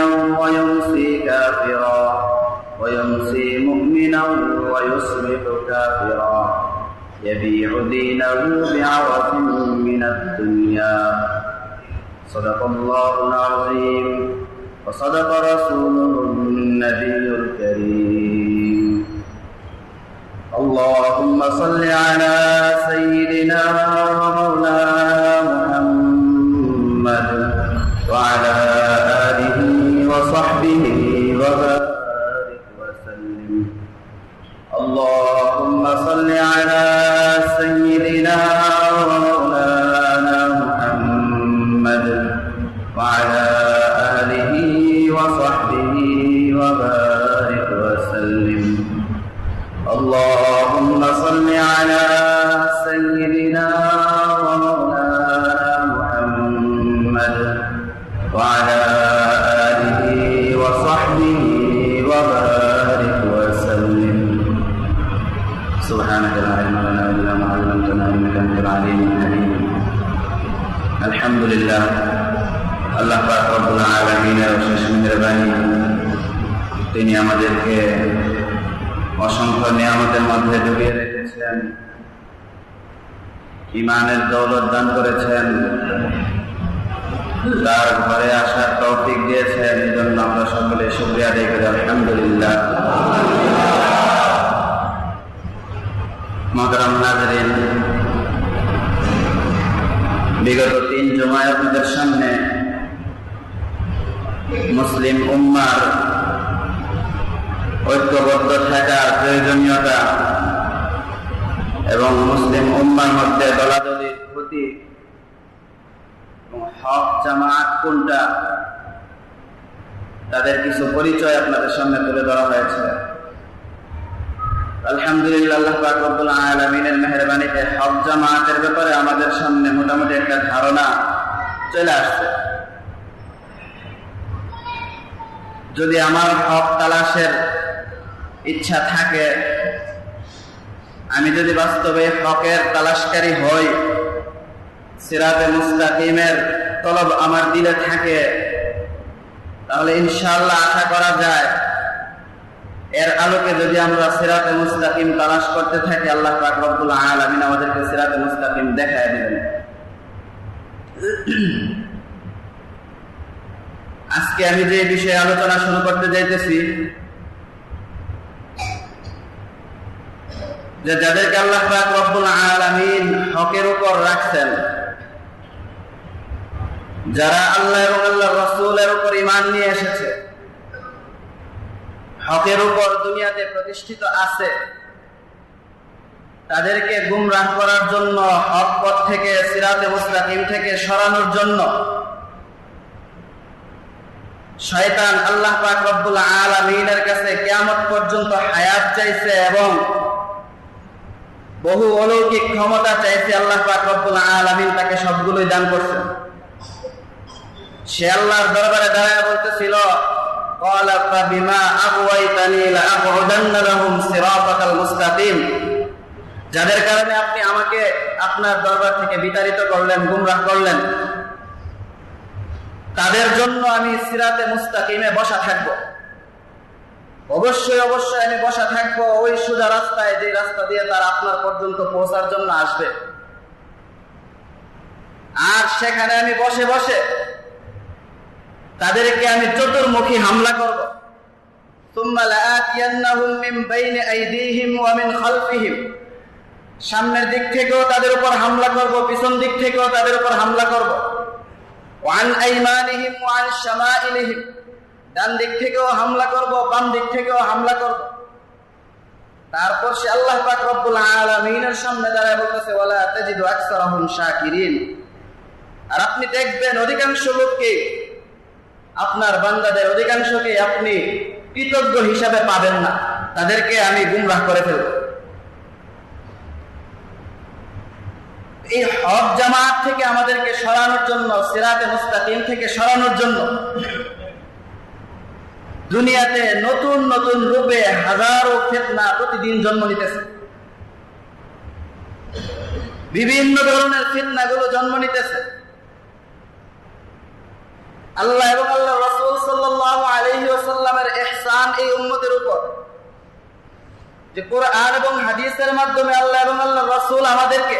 مؤمنا ويمسي كافرا. ويمسي مؤمنا ويصبح كافرا. يبيع دينه بعوض من الدنيا. صدق الله العظيم. وصدق رسوله النبي الكريم. اللهم صل على سيدنا ومولانا ইমানের দৌলত দান করেছেন। তার ঘরে আসার তৌফিক দিয়েছেন এই জন্য আমরা সকলে শুক্রিয়া আদায় করি, আলহামদুলিল্লাহ। মকরম নাজরিন, বিগত তিন জমায় আপনাদের সামনে মুসলিম উম্মার ঐক্যবদ্ধ থাকার প্রয়োজনীয়তা এবং মুসলিম উম্মার মধ্যে দলাদলির ক্ষতি এবং হক জামাত কোনটা, তাদের কিছু পরিচয় আপনাদের সামনে তুলে ধরা হয়েছে। আলহামদুলিল্লাহ পাক রব্বুল হক জামাতের ব্যাপারে আমাদের সামনে মোটামুটি একটা ধারণা চলে আসছে। যদি আমার হক তালাশের ইচ্ছা থাকে আমি যদি বাস্তবে হকের তালাশকারী হই, সিরাতে মুস্তাকিমের তলব আমার দিলে থাকে, তাহলে ইনশাল্লাহ আশা করা যায়, এর আলোকে যদি আমরা সিরাতে মুস্তাকিম তালাশ করতে থাকি, আল্লাহ পাক রব্বুল আলামিন আমাদেরকে সিরাতে মুস্তাকিম দেখায় দিবেন। আজকে আমি যে বিষয়ে আলোচনা শুরু করতে যাইতেছি যে যাদেরকে আল্লাহ রব্বুল আলামিন হকের উপর রাখছেন, যারা আল্লাহ এবং আল্লাহ রসুলের উপর ইমান নিয়ে এসেছে, হকের উপর দুনিয়াতে প্রতিষ্ঠিত আছে, তাদেরকে গুমরাহ করার জন্য, হক পথ থেকে, সিরাতে মুস্তাকিম থেকে সরানোর জন্য শয়তান আল্লাহ পাক রব্বুল আলামিনের কাছে কিয়ামত পর্যন্ত হায়াত চাইছে এবং বহু অলৌকিক ক্ষমতা চাইছে আল্লাহ পাক রব্বুল আলামিন তাকে সবগুলোই দান করছে সে আল্লাহর দরবারে দাঁড়ায় বলতেছিল قال فبما أغويتني لأقعدن لهم صراطك المستقيم যাদের কারণে আপনি আমাকে আপনার দরবার থেকে বিতাড়িত করলেন গুমরাহ করলেন তাদের জন্য আমি সিরাতে মুস্তাকিমে বসা থাকব অবশ্যই অবশ্যই আমি বসা থাকব ওই সোজা রাস্তায় যে রাস্তা দিয়ে তার আপনার পর্যন্ত পৌঁছার জন্য আসবে। আর সেখানে আমি বসে বসে তাদেরকে আমি চতুর্মুখী হামলা করব। সামনের দিক থেকেও তাদের উপর হামলা করব, পিছন দিক থেকেও তাদের উপর হামলা করব। One আইমানিহিম one শামাইলিহিম। ডান দিক থেকেও হামলা করব, বাম দিক থেকেও হামলা করব। তারপর সে আল্লাহ পাক সামনে দাঁড়ায় বলতেছে, ওয়ালা তাজিদু আকসারাহুম শাকিরিন। আর আপনি দেখবেন অধিকাংশ লোককে, আপনার বান্দাদের অধিকাংশকে আপনি কৃতজ্ঞ হিসাবে পাবেন না। তাদেরকে আমি গুমরাহ করে ফেলব। এই হক জামাত থেকে আমাদেরকে সরানোর জন্য, সিরাতে মুস্তাকিম থেকে সরানোর জন্য দুনিয়াতে নতুন নতুন রূপে হাজারো ফেতনা প্রতিদিন জন্ম নিতেছে। বিভিন্ন ধরনের ফিতনাগুলো জন্ম নিতেছে। আল্লাহ এবং আল্লাহ রসুল ওসাল্লামের এহসান এই উন্মতের উপর। যে কোরআন এবং হাদিসের মাধ্যমে আল্লাহ এবং আল্লাহ রসুল আমাদেরকে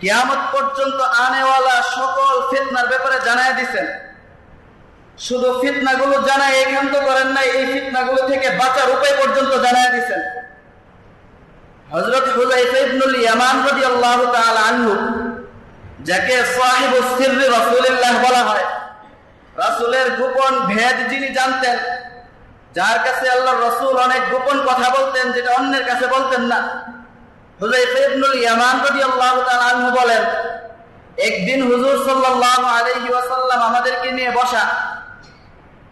কিয়ামত পর্যন্ত আনেওয়ালা সকল ফিতনার ব্যাপারে জানাই দিচ্ছেন শুধু ফিতনাগুলো জানাই এখান্ত করেন নাই, এই ফিতনাগুলো থেকে বাঁচার উপায় পর্যন্ত জানাই দিচ্ছেন হজরত হুজাইফ ইবনুল ইয়ামান রাদিয়াল্লাহু তাআলা আনহু, যাকে সাহিব সিররি রাসূলুল্লাহ বলা হয়, রাসূলের গোপন ভেদ যিনি জানতেন, যার কাছে আল্লাহ রসুল অনেক গোপন কথা বলতেন, যেটা অন্যের কাছে বলতেন না। হুজাইফ ইবনুল ইয়ামান রাদিয়াল্লাহু তাআলা আনহু বলেন, একদিন হুজুর সাল্লাল্লাহু আলাইহি ওয়াসাল্লাম আমাদেরকে নিয়ে বসা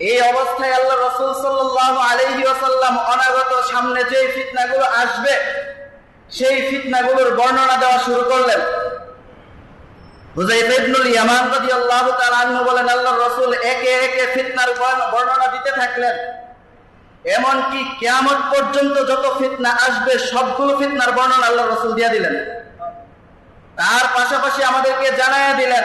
এই অবস্থায় আল্লাহ রসুল ওয়াসাল্লাম অনাগত সামনে যে ফিতনাগুলো আসবে, সেই ফিতনাগুলোর বর্ণনা দেওয়া শুরু করলেন। বলেন রসুল একে একে বর্ণনা দিতে থাকলেন। এমনকি কেয়ামত পর্যন্ত যত ফিতনা আসবে, সবগুলো ফিতনার বর্ণনা রসুল দিয়ে দিলেন। তার পাশাপাশি আমাদেরকে জানাইয়া দিলেন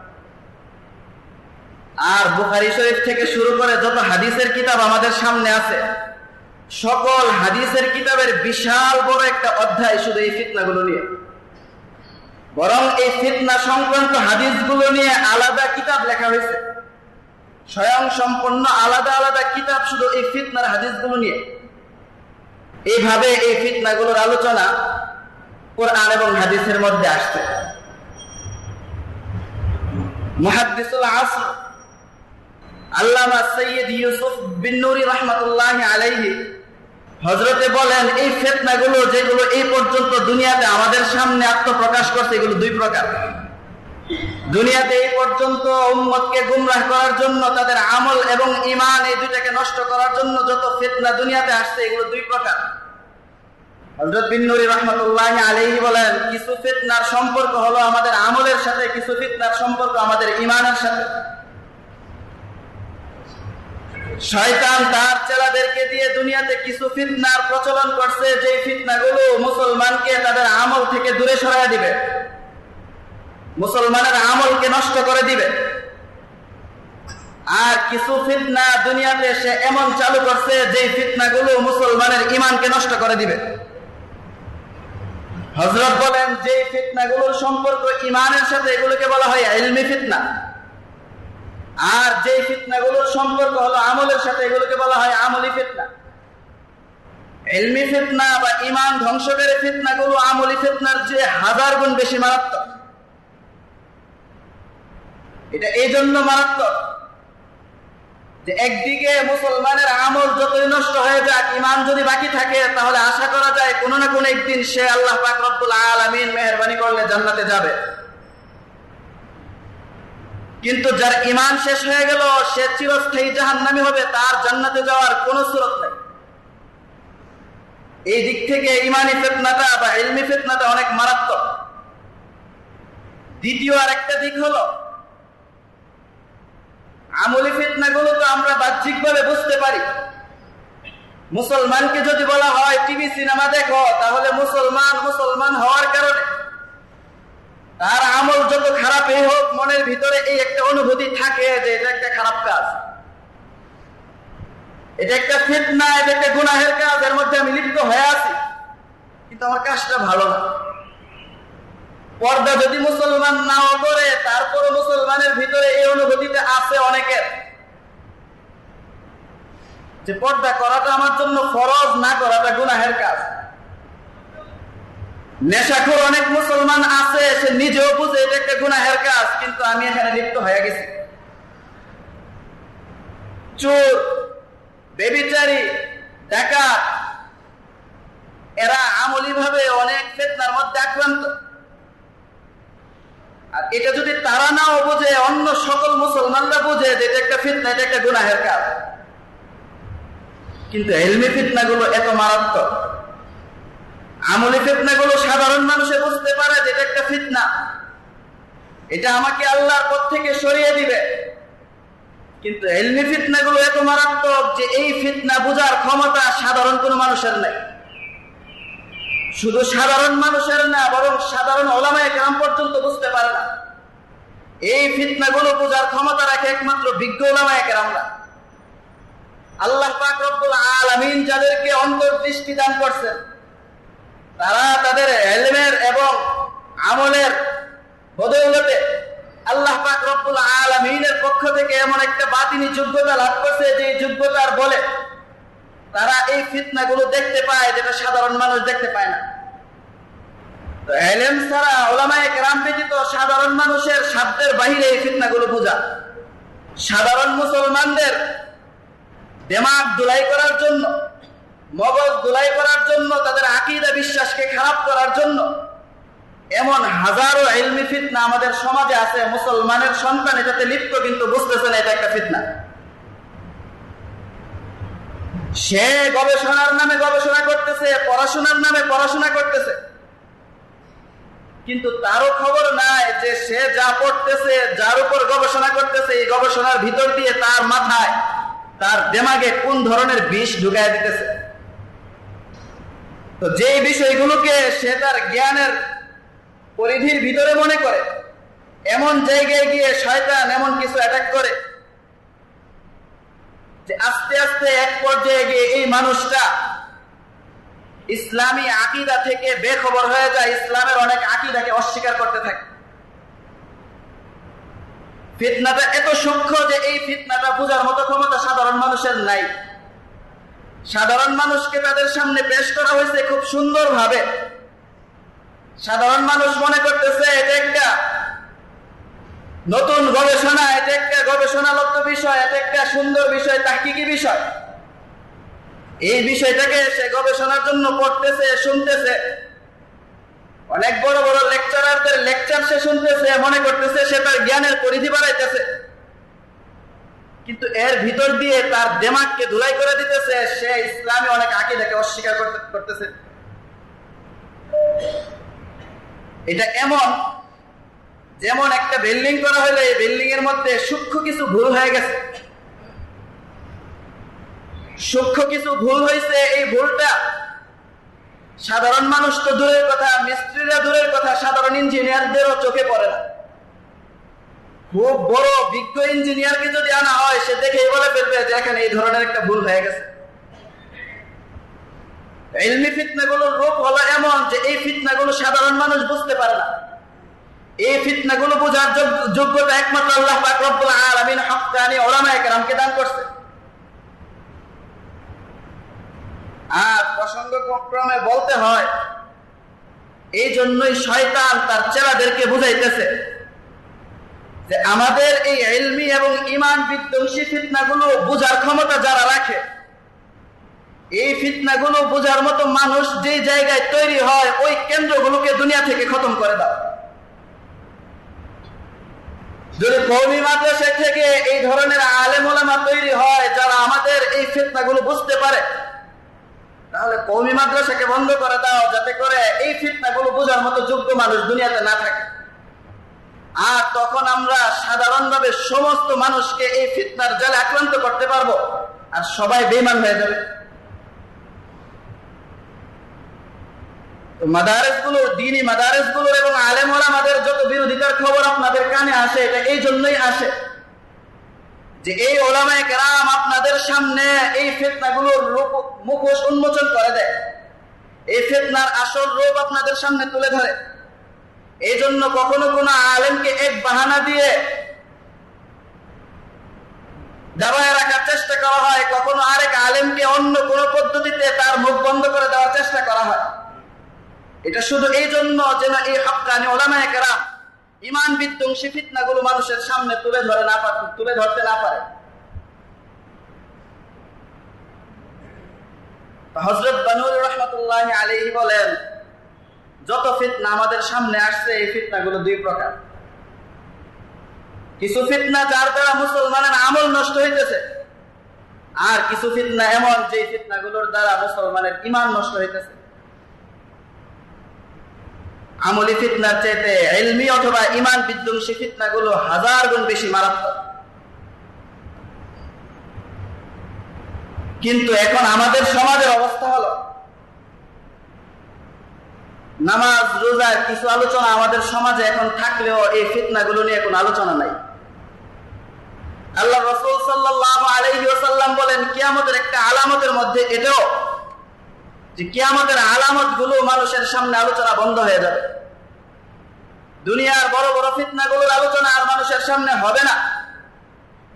আর বুখারি শরীফ থেকে শুরু করে যত হাদিসের কিতাব আমাদের সামনে আছে, সকল হাদিসের কিতাবের বিশাল বড় একটা অধ্যায় শুধু এই ফিতনাগুলো নিয়ে। বরং এই ফিতনা সংক্রান্ত হাদিসগুলো নিয়ে আলাদা কিতাব লেখা হয়েছে। স্বয়ং সম্পন্ন আলাদা আলাদা কিতাব শুধু এই ফিতনার হাদিসগুলো নিয়ে। এইভাবে এই ফিতনাগুলোর আলোচনা কোরআন এবং হাদিসের মধ্যে আসছে। মুহাদ্দিসুল আসর আল্লামা সৈয়দ ইউসুফ বিন রহমতুল্লাহ আলাইহি হজরতে বলেন, এই ফেতনাগুলো যেগুলো এই পর্যন্ত দুনিয়াতে আমাদের সামনে আত্মপ্রকাশ করছে, এগুলো দুই প্রকার। দুনিয়াতে এই পর্যন্ত উম্মতকে গুমরাহ করার জন্য, তাদের আমল এবং ইমান এই দুইটাকে নষ্ট করার জন্য যত ফেতনা দুনিয়াতে আসছে, এগুলো দুই প্রকার। হজরত বিন নুরি রহমতুল্লাহ আলাইহি বলেন, কিছু ফিতনার সম্পর্ক হলো আমাদের আমলের সাথে, কিছু ফিতনার সম্পর্ক আমাদের ইমানের সাথে। শয়তান তার চেলাদেরকে দিয়ে দুনিয়াতে কিছু ফিতনার প্রচলন করছে যে ফিতনাগুলো মুসলমানকে তাদের আমল থেকে দূরে সরাই দিবে। মুসলমানের আমলকে নষ্ট করে দিবে। আর কিছু ফিতনা দুনিয়াতে সে এমন চালু করছে যে ফিতনাগুলো মুসলমানের ইমানকে নষ্ট করে দিবে। হজরত বলেন যে ফিতনাগুলোর সম্পর্ক ইমানের সাথে, এগুলোকে বলা হয় ইলমি ফিতনা। আর যে ফিতনাগুলোর সম্পর্ক হলো আমলের সাথে, এগুলোকে বলা হয় আমলি ফিতনা। এলমি ফিতনা বা ইমান ধ্বংসকারী আমলি ফিতনার যে হাজার গুণ বেশি মারাত্মক। এটা এই জন্য মারাত্মক যে একদিকে মুসলমানের আমল যতই নষ্ট হয়ে যাক ইমান যদি বাকি থাকে, তাহলে আশা করা যায় কোনো না কোনো একদিন সে আল্লাহ পাক রব্বুল আলামিন মেহরবানি করলে জান্নাতে যাবে। কিন্তু যার ইমান শেষ হয়ে গেল, সে চিরস্থায়ী জাহান্নামী হবে, তার জান্নাতে যাওয়ার কোন সুরত নেই। এই দিক থেকে ইমানি ফেতনাটা বা ইলমি ফেতনাটা অনেক মারাত্মক। দ্বিতীয় আর একটা দিক হলো, আমলি ফিতনাগুলো তো আমরা বাহ্যিকভাবে বুঝতে পারি। মুসলমানকে যদি বলা হয়, টিভি, সিনেমা দেখো, তাহলে মুসলমান মুসলমান হওয়ার কারণে তার আমল যত খারাপই হোক, মনের ভিতরে এই একটা অনুভূতি থাকে যে এটা একটা খারাপ কাজ। এটা একটা ফিতনা, এটা একটা গুনাহের কাজ, এর মধ্যে আমি লিপ্ত হয়ে আছি। কিন্তু আমার কাজটা ভালো না। পর্দা যদি মুসলমান নাও করে তারপরে মুসলমানের ভিতরে এই অনুভূতিটা আছে অনেকের। যে পর্দা করাটা আমার জন্য ফরজ, না করাটা গুনাহের কাজ। নেশাখোর অনেক মুসলমান আছে, সে নিজেও বুঝে এটা একটা গুনাহের কাজ, কিন্তু আমি এখানে লিপ্ত হয়ে গেছি। চোর, বেবিচারি, ডাকাত, এরা আমলি ভাবে অনেক ফেতনার মধ্যে আক্রান্ত। আর এটা যদি তারা নাও বোঝে, অন্য সকল মুসলমানরা বোঝে যে এটা একটা ফিতনা, এটা একটা গুনাহের কাজ। কিন্তু এলমি ফিতনা গুলো এত মারাত্মক। আমলি ফিতনা গুলো সাধারণ মানুষে বুঝতে পারে যে এটা একটা ফিতনা। এটা আমাকে আল্লাহর পথ থেকে সরিয়ে দিবে। কিন্তু এলমি ফিতনা গুলো এত মারাত্মক যে এই ফিতনা বোঝার ক্ষমতা সাধারণ কোনো মানুষের নাই। শুধু সাধারণ মানুষের না, বরং সাধারণ ওলামায় গ্রাম পর্যন্ত বুঝতে পারে না। এই ফিতনাগুলো বোঝার ক্ষমতা রাখে একমাত্র বিজ্ঞ ওলামায় গ্রামরা আল্লাহ পাক রব্বুল আলামিন যাদেরকে অন্তর্দৃষ্টি দান করছেন তারা তাদের এলমের এবং আমলের বদৌলতে আল্লাহ পাক আলামিনের পক্ষ থেকে এমন একটা বাতিনি যোগ্যতা লাভ করছে যে যোগ্যতার বলে তারা এই ফিতনাগুলো দেখতে পায় যেটা সাধারণ মানুষ দেখতে পায় না। তো এলেম ছাড়া ওলামায় গ্রাম ব্যতীত সাধারণ মানুষের সাধ্যের বাহিরে এই ফিতনাগুলো বোঝা। সাধারণ মুসলমানদের দেমাগ দুলাই করার জন্য মগজ দুলাই করার জন্য, তাদের আকিদা বিশ্বাসকে খারাপ করার জন্য। এমন হাজারো এলমি ফিতনা আমাদের সমাজে আছে, মুসলমানের সন্তান এটাতে লিপ্ত কিন্তু বুঝতেছে না এটা একটা ফিতনা। সে গবেষণার নামে গবেষণা করতেছে, পড়াশোনার নামে পড়াশোনা করতেছে। কিন্তু তারও খবর নাই যে সে যা পড়তেছে, যার উপর গবেষণা করতেছে, এই গবেষণার ভিতর দিয়ে তার মাথায়, তার দেমাগে কোন ধরনের বিষ ঢুকায় দিতেছে। তো যে বিষয়গুলোকে সে তার জ্ঞানের পরিধির ভিতরে মনে করে, এমন জায়গায় গিয়ে শয়তান এমন কিছু অ্যাটাক করে, যে আস্তে আস্তে এক পর্যায়ে গিয়ে এই মানুষটা ইসলামী আকিদা থেকে বেখবর হয়ে যায়, ইসলামের অনেক আকিদাকে অস্বীকার করতে থাকে। ফিতনাটা এত সূক্ষ্ম যে এই ফিতনাটা বোঝার মতো ক্ষমতা সাধারণ মানুষের নাই। সাধারণ মানুষকে তাদের সামনে পেশ করা হয়েছে খুব সুন্দর ভাবে সাধারণ মানুষ মনে করতেছে, এটা একটা নতুন গবেষণা, এটা একটা গবেষণালব্ধ বিষয়, এটা একটা সুন্দর বিষয় তাহকিকি বিষয়? এই বিষয়টাকে সে গবেষণার জন্য পড়তেছে, শুনতেছে। অনেক বড় বড় লেকচারারদের লেকচার সে শুনতেছে, মনে করতেছে সে তার জ্ঞানের পরিধি বাড়াইতেছে। কিন্তু এর ভিতর দিয়ে তার দেমাগকে ধুলাই করে দিতেছে, সে ইসলামে অনেক আকিদাকে অস্বীকার করতেছে। এটা এমন, যেমন একটা বিল্ডিং করা হলে এই বিল্ডিং এর মধ্যে সূক্ষ্ম কিছু ভুল হয়ে গেছে। সূক্ষ্ম কিছু ভুল হয়েছে, এই ভুলটা সাধারণ মানুষ তো দূরের কথা, মিস্ত্রিরা দূরের কথা, সাধারণ ইঞ্জিনিয়ারদেরও চোখে পড়ে না। খুব বড় বিজ্ঞ ইঞ্জিনিয়ারকে যদি আনা হয়, সে দেখে বলে ফেলবে যে এখানে এই ধরনের একটা ভুল হয়ে গেছে। এলমি ফিতনাগুলোর রূপ হলো এমন যে এই ফিতনাগুলো সাধারণ মানুষ বুঝতে পারে না। এই ফিতনাগুলো বোঝার যোগ্যতা একমাত্র আল্লাহ পাক রব্বুল আলামিন দান করছে। আর প্রসঙ্গ ক্রমে বলতে হয়, এই জন্যই শয়তান তার চেলাদেরকে বুঝাইতেছে। আমাদের এই এলমি এবং ইমান বিধ্বংসী ফিতনাগুলো বোঝার ক্ষমতা যারা রাখে, এই ফিতনাগুলো বোঝার মতো মানুষ যে জায়গায় তৈরি হয়, ওই কেন্দ্রগুলোকে দুনিয়া থেকে খতম করে দাও। যদি কৌমি মাদ্রাসা থেকে এই ধরনের আলেমোলামা তৈরি হয়, যারা আমাদের এই ফিতনাগুলো বুঝতে পারে, তাহলে কৌমি মাদ্রাসাকে বন্ধ করে দাও, যাতে করে এই ফিতনাগুলো বোঝার মতো যোগ্য মানুষ দুনিয়াতে না থাকে। আর তখন আমরা সাধারণভাবে সমস্ত মানুষকে এই ফিতনার জালে আক্রান্ত করতে পারব আর সবাই বেমান হয়ে যাবে। মাদারেসগুলোর দিনই মাদারেসগুলোর এবং যত বিরোধিতার খবর আপনাদের কানে আসে, এটা এই জন্যই আসে যে এই ওলামায় কেরাম আপনাদের সামনে এই ফেতনাগুলোর মুখোশ উন্মোচন করে দেয়। এই ফেতনার আসল রূপ আপনাদের সামনে তুলে ধরে। এই জন্য কখনো কোনো আলেমকে এক বাহানা দিয়ে দাবায় রাখার চেষ্টা করা হয়, কখনো আরেক আলেমকে অন্য কোন পদ্ধতিতে তার মুখ বন্ধ করে দেওয়ার চেষ্টা করা হয়। এটা শুধু এই জন্য যেন এই হকানি ওলামায় কেরাম ইমান বিধ্বংসী ফিতনাগুলো মানুষের সামনে তুলে ধরে না পারে, তুলে ধরতে না পারে। হজরত বানুর রহমতুল্লাহ আলী বলেন যত ফিতনা আমাদের সামনে আসছে, এই ফিতনাগুলো দুই প্রকার। কিছু ফিতনা যার দ্বারা মুসলমানের আমল নষ্ট হইতেছে, আর কিছু ফিতনা এমন যে ফিতনাগুলোর দ্বারা মুসলমানের ইমান নষ্ট হইতেছে। আমলি ফিতনার চাইতে এলমি অথবা ইমান বিধ্বংসী ফিতনাগুলো হাজার গুণ বেশি মারাত্মক। কিন্তু এখন আমাদের সমাজের অবস্থা হলো নামাজ রোজার কিছু আলোচনা আমাদের সমাজে এখন থাকলেও এই ফিতনাগুলো নিয়ে কোনো আলোচনা নাই। আল্লাহ রসুল সাল্লাহ আলহিসাল্লাম বলেন, কিয়ামতের একটা আলামতের মধ্যে এটাও যে কিয়ামতের আলামতগুলো মানুষের সামনে আলোচনা বন্ধ হয়ে যাবে। দুনিয়ার বড় বড় ফিতনাগুলোর আলোচনা আর মানুষের সামনে হবে না।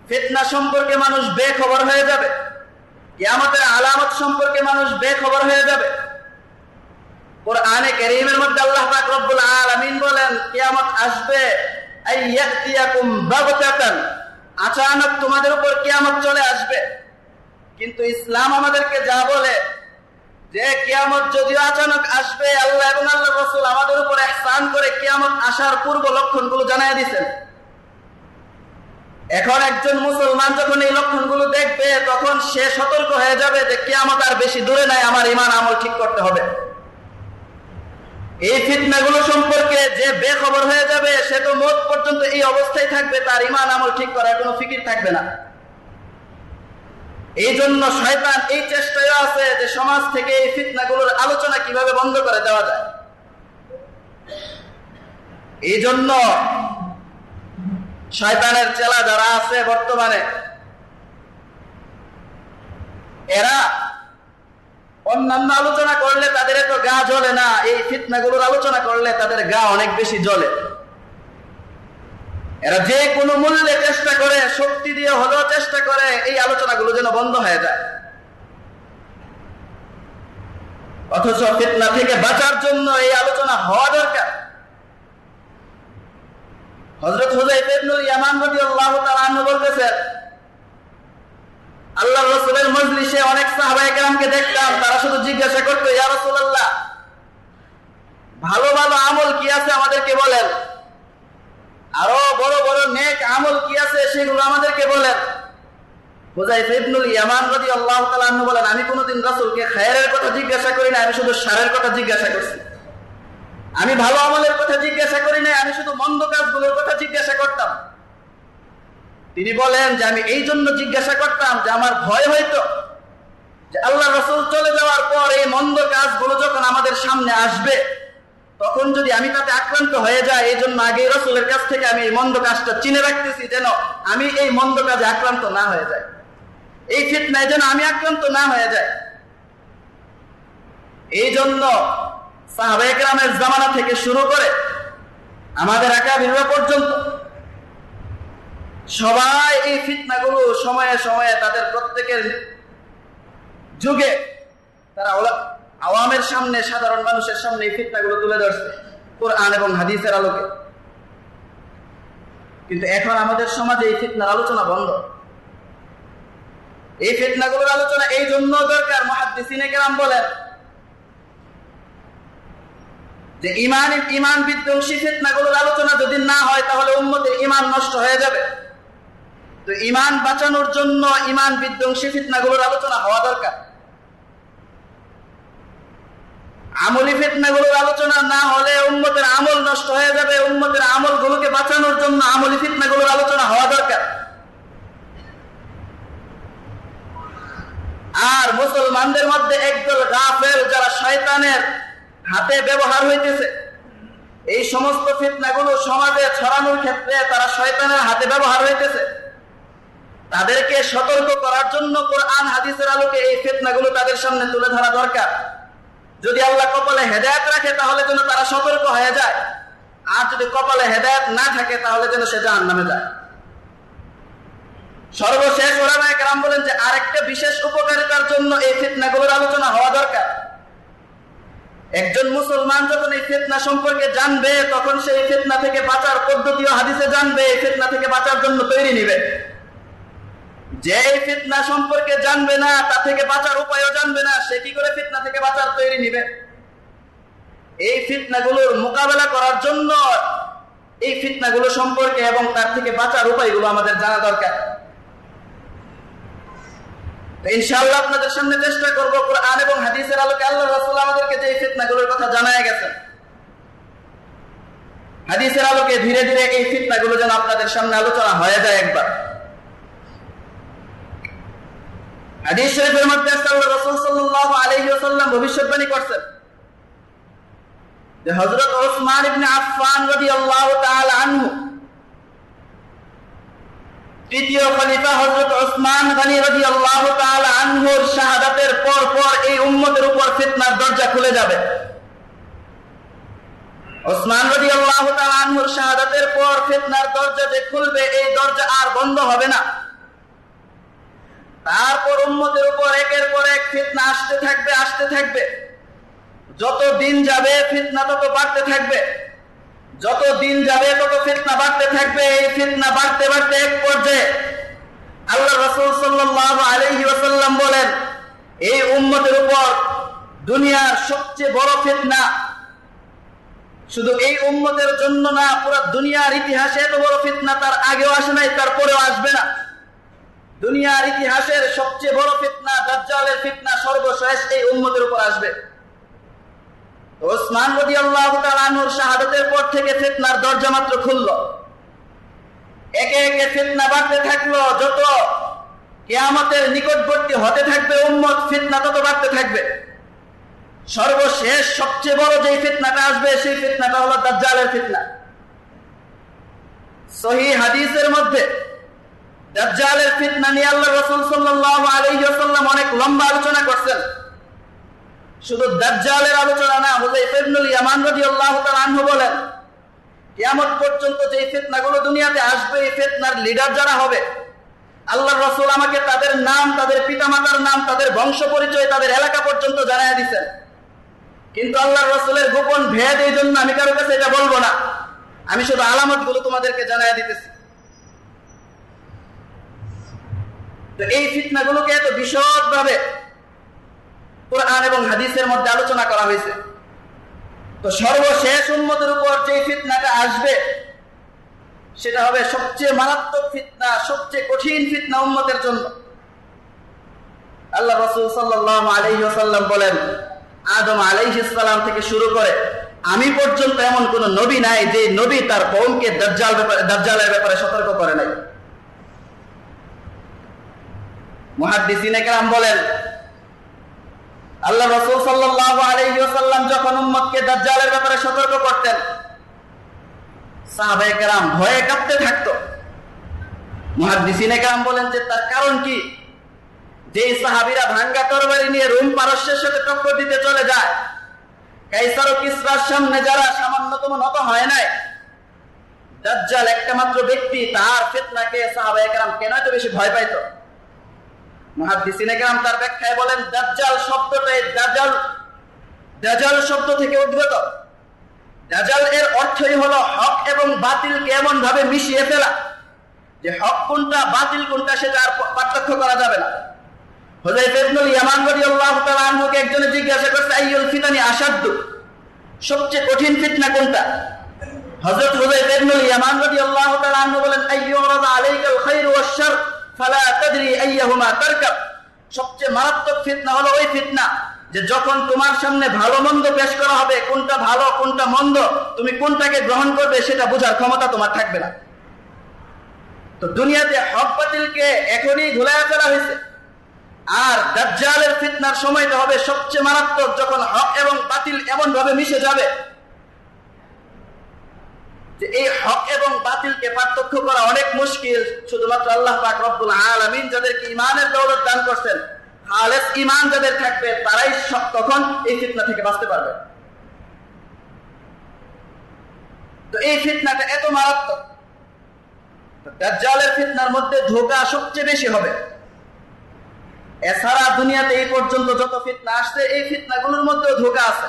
ফিতনা সম্পর্কে মানুষ বেখবর হয়ে যাবে। কিয়ামতের আলামত সম্পর্কে মানুষ বেখবর হয়ে যাবে। কোরআনে কারীমের মধ্যে আল্লাহ পাক রব্বুল আলামিন বলেন, কিয়ামত আসবে আইয়াতিয়াকুম বাগতাতান। আচানক তোমাদের উপর কিয়ামত চলে আসবে। কিন্তু ইসলাম আমাদেরকে যা বলে, যে কিয়ামত যদিও আচানক আসবে, আল্লাহ এবং আল্লাহ রসুল আমাদের উপর স্নান করে কিয়ামত আসার পূর্ব লক্ষণগুলো জানাই দিচ্ছেন এখন একজন মুসলমান যখন এই লক্ষণগুলো দেখবে, তখন সে সতর্ক হয়ে যাবে যে কিয়ামত আর বেশি দূরে নাই, আমার ইমান আমল ঠিক করতে হবে। এই ফিতনাগুলো সম্পর্কে যে বেখবর হয়ে যাবে, সে তো মত পর্যন্ত এই অবস্থায় থাকবে, তার ইমান আমল ঠিক করার কোনো ফিকির থাকবে না। এই জন্য শয়তান এই চেষ্টায় আছে যে সমাজ থেকে এই ফিতনাগুলোর আলোচনা কীভাবে বন্ধ করে দেওয়া যায়। এই জন্য শয়তানের চেলা যারা আছে বর্তমানে, এরা অন্যান্য আলোচনা করলে তাদের এত গা জ্বলে না, এই ফিতনাগুলোর আলোচনা করলে তাদের গা অনেক বেশি জ্বলে। এরা যে কোনো মূল্যে চেষ্টা করে, শক্তি দিয়ে হলেও চেষ্টা করে, এই আলোচনাগুলো যেন বন্ধ হয়ে যায়। অথচ ফিতনা থেকে বাঁচার জন্য এই আলোচনা হওয়া দরকার। হজরত হুজাইফুল ইয়ামান রাদিয়াল্লাহু তাআলা বলতেছেন আল্লাহ রসুলের মজলিসে অনেক সাহাবায়ে কেরামকে দেখতাম তারা শুধু জিজ্ঞাসা করতো, ইয়া রাসূলুল্লাহ, ভালো ভালো আমল কি আছে আমাদেরকে বলেন? আরও বড় বড় নেক আমল কি আছে সেগুলো আমাদেরকে বলেন। হুজাইফা ইবনুল ইয়ামান রাদিয়াল্লাহু তাআলা আনহু বলেন, আমি কোনোদিন রাসূলকে খায়ের কথা জিজ্ঞাসা করি না আমি শুধু সারের কথা জিজ্ঞাসা করছি। আমি ভালো আমলের কথা জিজ্ঞাসা করি না আমি শুধু মন্দ কাজগুলোর কথা জিজ্ঞাসা করতাম। তিনি বলেন যে আমি এই জন্য জিজ্ঞাসা করতাম যে আমার ভয় হইতো যে আল্লাহ রসুল চলে যাওয়ার পর এই মন্দ কাজগুলো যখন আমাদের সামনে আসবে, তখন যদি আমি তাতে আক্রান্ত হয়ে যাই, এই জন্য আগে রসুলের কাছ থেকে আমি এই মন্দ কাজটা চিনে রাখতেছি যেন আমি এই মন্দ কাজে আক্রান্ত না হয়ে যায় এই ফিতনায় যেন আমি আক্রান্ত না হয়ে যায় এই জন্য সাহাবেকরামের জামানা থেকে শুরু করে আমাদের একা একাবিরা পর্যন্ত সবাই এই ফিতনাগুলো সময়ে সময়ে তাদের প্রত্যেকের যুগে তারা আওয়ামের সামনে, সাধারণ মানুষের সামনে এই ফিতনাগুলো তুলে ধরছে, কোরআন এবং হাদিসের আলোকে। কিন্তু এখন আমাদের সমাজে এই ফিতনার আলোচনা বন্ধ। এই ফিতনাগুলোর আলোচনা এই জন্য দরকার মহাদিসিনে কেরাম বলেন, যে ইমান ইমান বিধ্বংসী ফিতনাগুলোর আলোচনা যদি না হয়, তাহলে উন্মতের ইমান নষ্ট হয়ে যাবে। তো ইমান বাঁচানোর জন্য ইমান বিধ্বংসী ফিতনাগুলোর আলোচনা হওয়া দরকার। আমলি ফিতনাগুলোর আলোচনা না হলে উন্মতের আমল নষ্ট হয়ে যাবে উন্মতের আমলগুলোকে বাঁচানোর জন্য আমলি ফিতনাগুলোর আলোচনা হওয়া দরকার। আর মুসলমানদের মধ্যে একদল গাফেল যারা শয়তানের হাতে ব্যবহার হইতেছে, এই সমস্ত ফিতনাগুলো সমাজে ছড়ানোর ক্ষেত্রে তারা শয়তানের হাতে ব্যবহার হইতেছে। তাদেরকে সতর্ক করার জন্য কোরআন, হাদিসের আলোকে এই ফিতনাগুলো তাদের সামনে তুলে ধরা দরকার। যদি আল্লাহ কপালে হেদায়ত রাখে, তাহলে যেন তারা সতর্ক হয়ে যায়। আর যদি কপালে হেদায়ত না থাকে, তাহলে যেন সে জাহান নামে যায়। সর্বশেষ ওরা কেরাম বলেন যে, আরেকটা বিশেষ উপকারিতার জন্য এই ফিতনাগুলোর আলোচনা হওয়া দরকার। একজন মুসলমান যখন এই ফেতনা সম্পর্কে জানবে, তখন সেই ফেতনা থেকে বাঁচার পদ্ধতিও হাদিসে জানবে, এই ফেতনা থেকে বাঁচার জন্য তৈরি নিবে। যে ফিতনা সম্পর্কে জানবে না, তা থেকে বাঁচার উপায়ও জানবে না, সে কি করে ফিতনা থেকে বাঁচার তৈরি নিবে? এই ফিতনাগুলোর মোকাবেলা করার জন্য এই ফিতনাগুলো সম্পর্কে এবং তার থেকে বাঁচার উপায়গুলো আমাদের জানা দরকার। ইনশাআল্লাহ আপনাদের সামনে চেষ্টা করব কোরআন এবং হাদিসের আলোকে আল্লাহ রাসুল আমাদেরকে যে ফিতনাগুলোর কথা জানায় গেছেন। হাদিসের আলোকে ধীরে ধীরে এই ফিতনাগুলো যেন আপনাদের সামনে আলোচনা হয়ে যায় একবার। হাদিস শরীফের মধ্যে আল্লাহ আলাইহি করছেন। যে ওসমান ইবনে তাআলা আনহু, তৃতীয় খলিফা ওসমান তাআলা আনহুর শাহাদাতের পর পর এই উম্মতের উপর ফিতনার দরজা খুলে যাবে। ওসমান রাদিয়াল্লাহু তাআলা আনহুর শাহাদাতের পর ফিতনার দরজা যে খুলবে, এই দরজা আর বন্ধ হবে না। তারপর উম্মতের উপর একের পর এক ফিতনা আসতে থাকবে আসতে থাকবে। যত দিন যাবে, ফিতনা তত বাড়তে থাকবে। যত দিন যাবে, তত ফিতনা বাড়তে থাকবে। এই ফিতনা বাড়তে বাড়তে এক পর্যায়ে আল্লাহ রসুল সাল্লাহ আলহি ওসাল্লাম বলেন, এই উম্মতের উপর দুনিয়ার সবচেয়ে বড় ফিতনা শুধু এই উম্মতের জন্য না, পুরো দুনিয়ার ইতিহাসে এত বড় ফিতনা তার আগেও আসে নাই, তারপরেও আসবে না। দুনিয়ার ইতিহাসের সবচেয়ে বড় ফিতনা, দাজ্জালের ফিতনা সর্বশেষ এই উম্মতের উপর আসবে। ওসমান রদি আল্লাহ তালানুর শাহাদতের পর থেকে ফিতনার দরজা মাত্র খুলল। একে একে ফিতনা বাড়তে থাকল, যত কেয়ামতের নিকটবর্তী হতে থাকবে উম্মত, ফিতনা তত বাড়তে থাকবে। সর্বশেষ সবচেয়ে বড় যে ফিতনাটা আসবে, সেই ফিতনাটা হলো দাজ্জালের ফিতনা। সহি হাদিসের মধ্যে দাজ্জালের ফিতনা নিয়ে আল্লাহ রাসূল সাল্লাল্লাহু আলাইহি ওয়াসাল্লাম অনেক লম্বা আলোচনা করছেন। শুধু দাজ্জালের আলোচনা না ইবনুল ইয়ামান রাদিয়াল্লাহু তাআলা আনহু বলেন, কিয়ামত পর্যন্ত যে ফিতনাগুলো দুনিয়াতে আসবে, এই ফিতনার লিডার যারা হবে, আল্লাহর রাসূল আমাকে তাদের নাম, তাদের পিতামাতার নাম, তাদের বংশ পরিচয়, তাদের এলাকা পর্যন্ত জানায় দিয়েছেন কিন্তু আল্লাহর রাসূলের গোপন ভেদ এই জন্য আমি কারও কাছে এটা বলব না। আমি শুধু আলামতগুলো তোমাদেরকে জানায় দিতেছি। তো এই ফিতনাগুলোকে এত বিশদ ভাবে কোরআন এবং হাদিসের মধ্যে আলোচনা করা হয়েছে। তো সর্বশেষ উন্মতের উপর যে ফিতনাটা আসবে, সেটা হবে সবচেয়ে মারাত্মক ফিতনা, সবচেয়ে কঠিন ফিতনা উন্মতের জন্য। আল্লাহ রসুল সাল্লাম আলহিহাল্লাম বলেন, আদম আলাইহিসাল্লাম থেকে শুরু করে আমি পর্যন্ত এমন কোন নবী নাই যে নবী তার কৌমকে দাজ্জাল ব্যাপারে দাজ্জালের ব্যাপারে সতর্ক করে নাই। কেরাম কেরাম কেরাম কারণ কি? যে সাহাবিরা ভাঙ্গা তরবারি নিয়ে পারস্যের সাথে টক্কর দিতে চলে যায়, কাইসার কিসরার সামনে যারা সামান্যতম নত হয় নাই, দাজ্জাল একটা মাত্র ব্যক্তি, তার ফিতনাকে সাহাবা একরাম কেন বেশি ভয় পাইতো? মহাদিসিন একরাম তার ব্যাখ্যায় বলেন, দাজ্জাল শব্দটাই দাজ্জাল দাজাল শব্দ থেকে উদ্ভূত দাজাল এর অর্থই হলো হক এবং বাতিলকে এমন ভাবে মিশিয়ে ফেলা। যে হক কোনটা, বাতিল কোনটা সেটা আর পার্থক্য করা যাবে না। একজনে জিজ্ঞাসা করছে, আইয়ুল ফিতানি আসাদ্দ সবচেয়ে কঠিন ফিতনা কোনটা? হযরত হুযায়ফা ইবনে ইয়ামান রাদিয়াল্লাহু তাআলা বলেন আইয়ুরাদা আলাইকাল খায়রু ওয়াশ শার। সবচেয়ে মারাত্মক ফিতনা হলো ওই ফিতনা যে যখন তোমার সামনে ভালো মন্দ পেশ করা হবে, কোনটা ভালো, কোনটা মন্দ, তুমি কোনটাকে গ্রহণ করবে সেটা বোঝার ক্ষমতা তোমার থাকবে না। তো দুনিয়াতে হক বাতিলকে এখনই ধুলাইয়া ফেলা হয়েছে। আর দাজ্জালের ফিতনার সময়টা হবে সবচেয়ে মারাত্মক যখন হক এবং বাতিল এমন ভাবে মিশে যাবে। যে এই হক এবং বাতিলকে পার্থক্য করা অনেক মুশকিল। শুধুমাত্র আল্লাহ পাক রব্বুল আলামিন যাদেরকে ইমানের দৌলত দান করছেন, খালেস ইমান যাদের থাকবে, তারাই তখন এই ফিতনা থেকে বাঁচতে পারবে। তো এই ফিতনাটা এত মারাত্মক। দাজ্জালের ফিতনার মধ্যে ধোকা সবচেয়ে বেশি হবে। এছাড়া দুনিয়াতে এই পর্যন্ত যত ফিতনা আসছে, এই ফিতনাগুলোর মধ্যেও ধোকা আছে।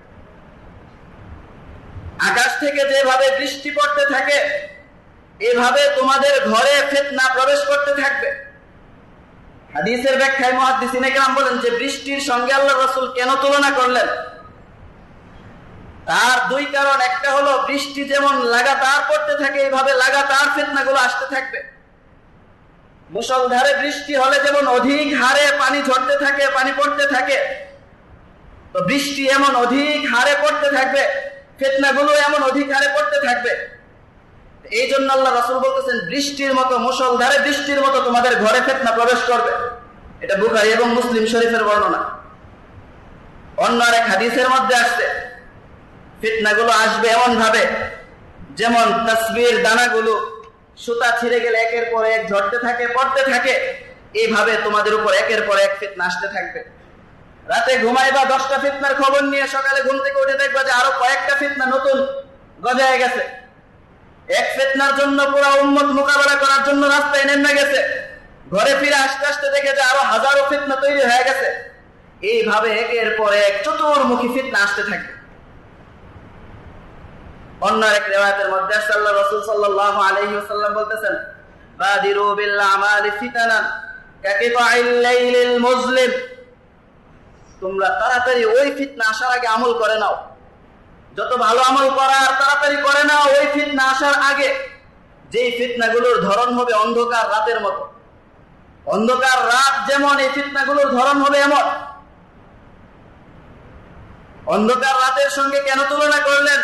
আকাশ থেকে যেভাবে বৃষ্টি পড়তে থাকে, এভাবে তোমাদের ঘরে ফেতনা প্রবেশ করতে থাকবে। হাদিসের ব্যাখ্যায় মহাদিসিন একরাম বলেন যে, বৃষ্টির সঙ্গে আল্লাহ রসুল কেন তুলনা করলেন? তার দুই কারণ, একটা হলো বৃষ্টি যেমন লাগাতার পড়তে থাকে এইভাবে লাগাতার ফেতনা গুলো আসতে থাকবে। মুসলধারে বৃষ্টি হলে যেমন অধিক হারে পানি ঝরতে থাকে, পানি পড়তে থাকে, তো বৃষ্টি এমন অধিক হারে পড়তে থাকবে ফেতনাগুলো এমন অধিক হারে পড়তে থাকবে। এই জন্য আল্লাহ রসুল বলতেছেন, বৃষ্টির মতো মুসলধারে বৃষ্টির মতো তোমাদের ঘরে ফেতনা প্রবেশ করবে। এটা বুখারি এবং মুসলিম শরীফের বর্ণনা। অন্য এক হাদিসের মধ্যে আসছে, ফিতনাগুলো আসবে এমন ভাবে যেমন তসবির দানাগুলো সুতা ছিঁড়ে গেলে একের পর এক ঝরতে থাকে, পড়তে থাকে, এইভাবে তোমাদের উপর একের পর এক ফিতনা আসতে থাকবে। রাতে ঘুমাইবা দশটা ফিতনার খবর নিয়ে সকালে ঘুম থেকে উঠে দেখবা যে আরও কয়েকটা ফিতনা নতুন গজায় গেছে। এক ফেতনার জন্য পুরো উন্মত মোকাবেলা করার জন্য রাস্তায় নেমে গেছে। ঘরে ফিরে আস্তে আস্তে দেখে যে আরও হাজারো ফিতনা তৈরি হয়ে গেছে। এইভাবে একের পর এক চতুর্মুখী ফিতনা আসতে থাকবে অন্য এক রেওয়ায়তের মধ্যে আল্লাহ রসুল সাল্লাল্লাহু আলাইহি ওয়াসাল্লাম বলতেছেন, বাদিরু বিল আমালি ফিতানান কাকিতাইল লাইলিল মুজলিম। তোমরা তাড়াতাড়ি ওই ফিতনা আসার আগে আমল করে নাও। যত ভালো আমল করার তাড়াতাড়ি করে নাও, ওই ফিতনা আসার আগে। যেই ফিতনাগুলোর ধরন হবে অন্ধকার রাতের মতো। অন্ধকার রাত যেমন এই ফিতনাগুলোর ধরন হবে এমন। অন্ধকার রাতের সঙ্গে কেন তুলনা করলেন?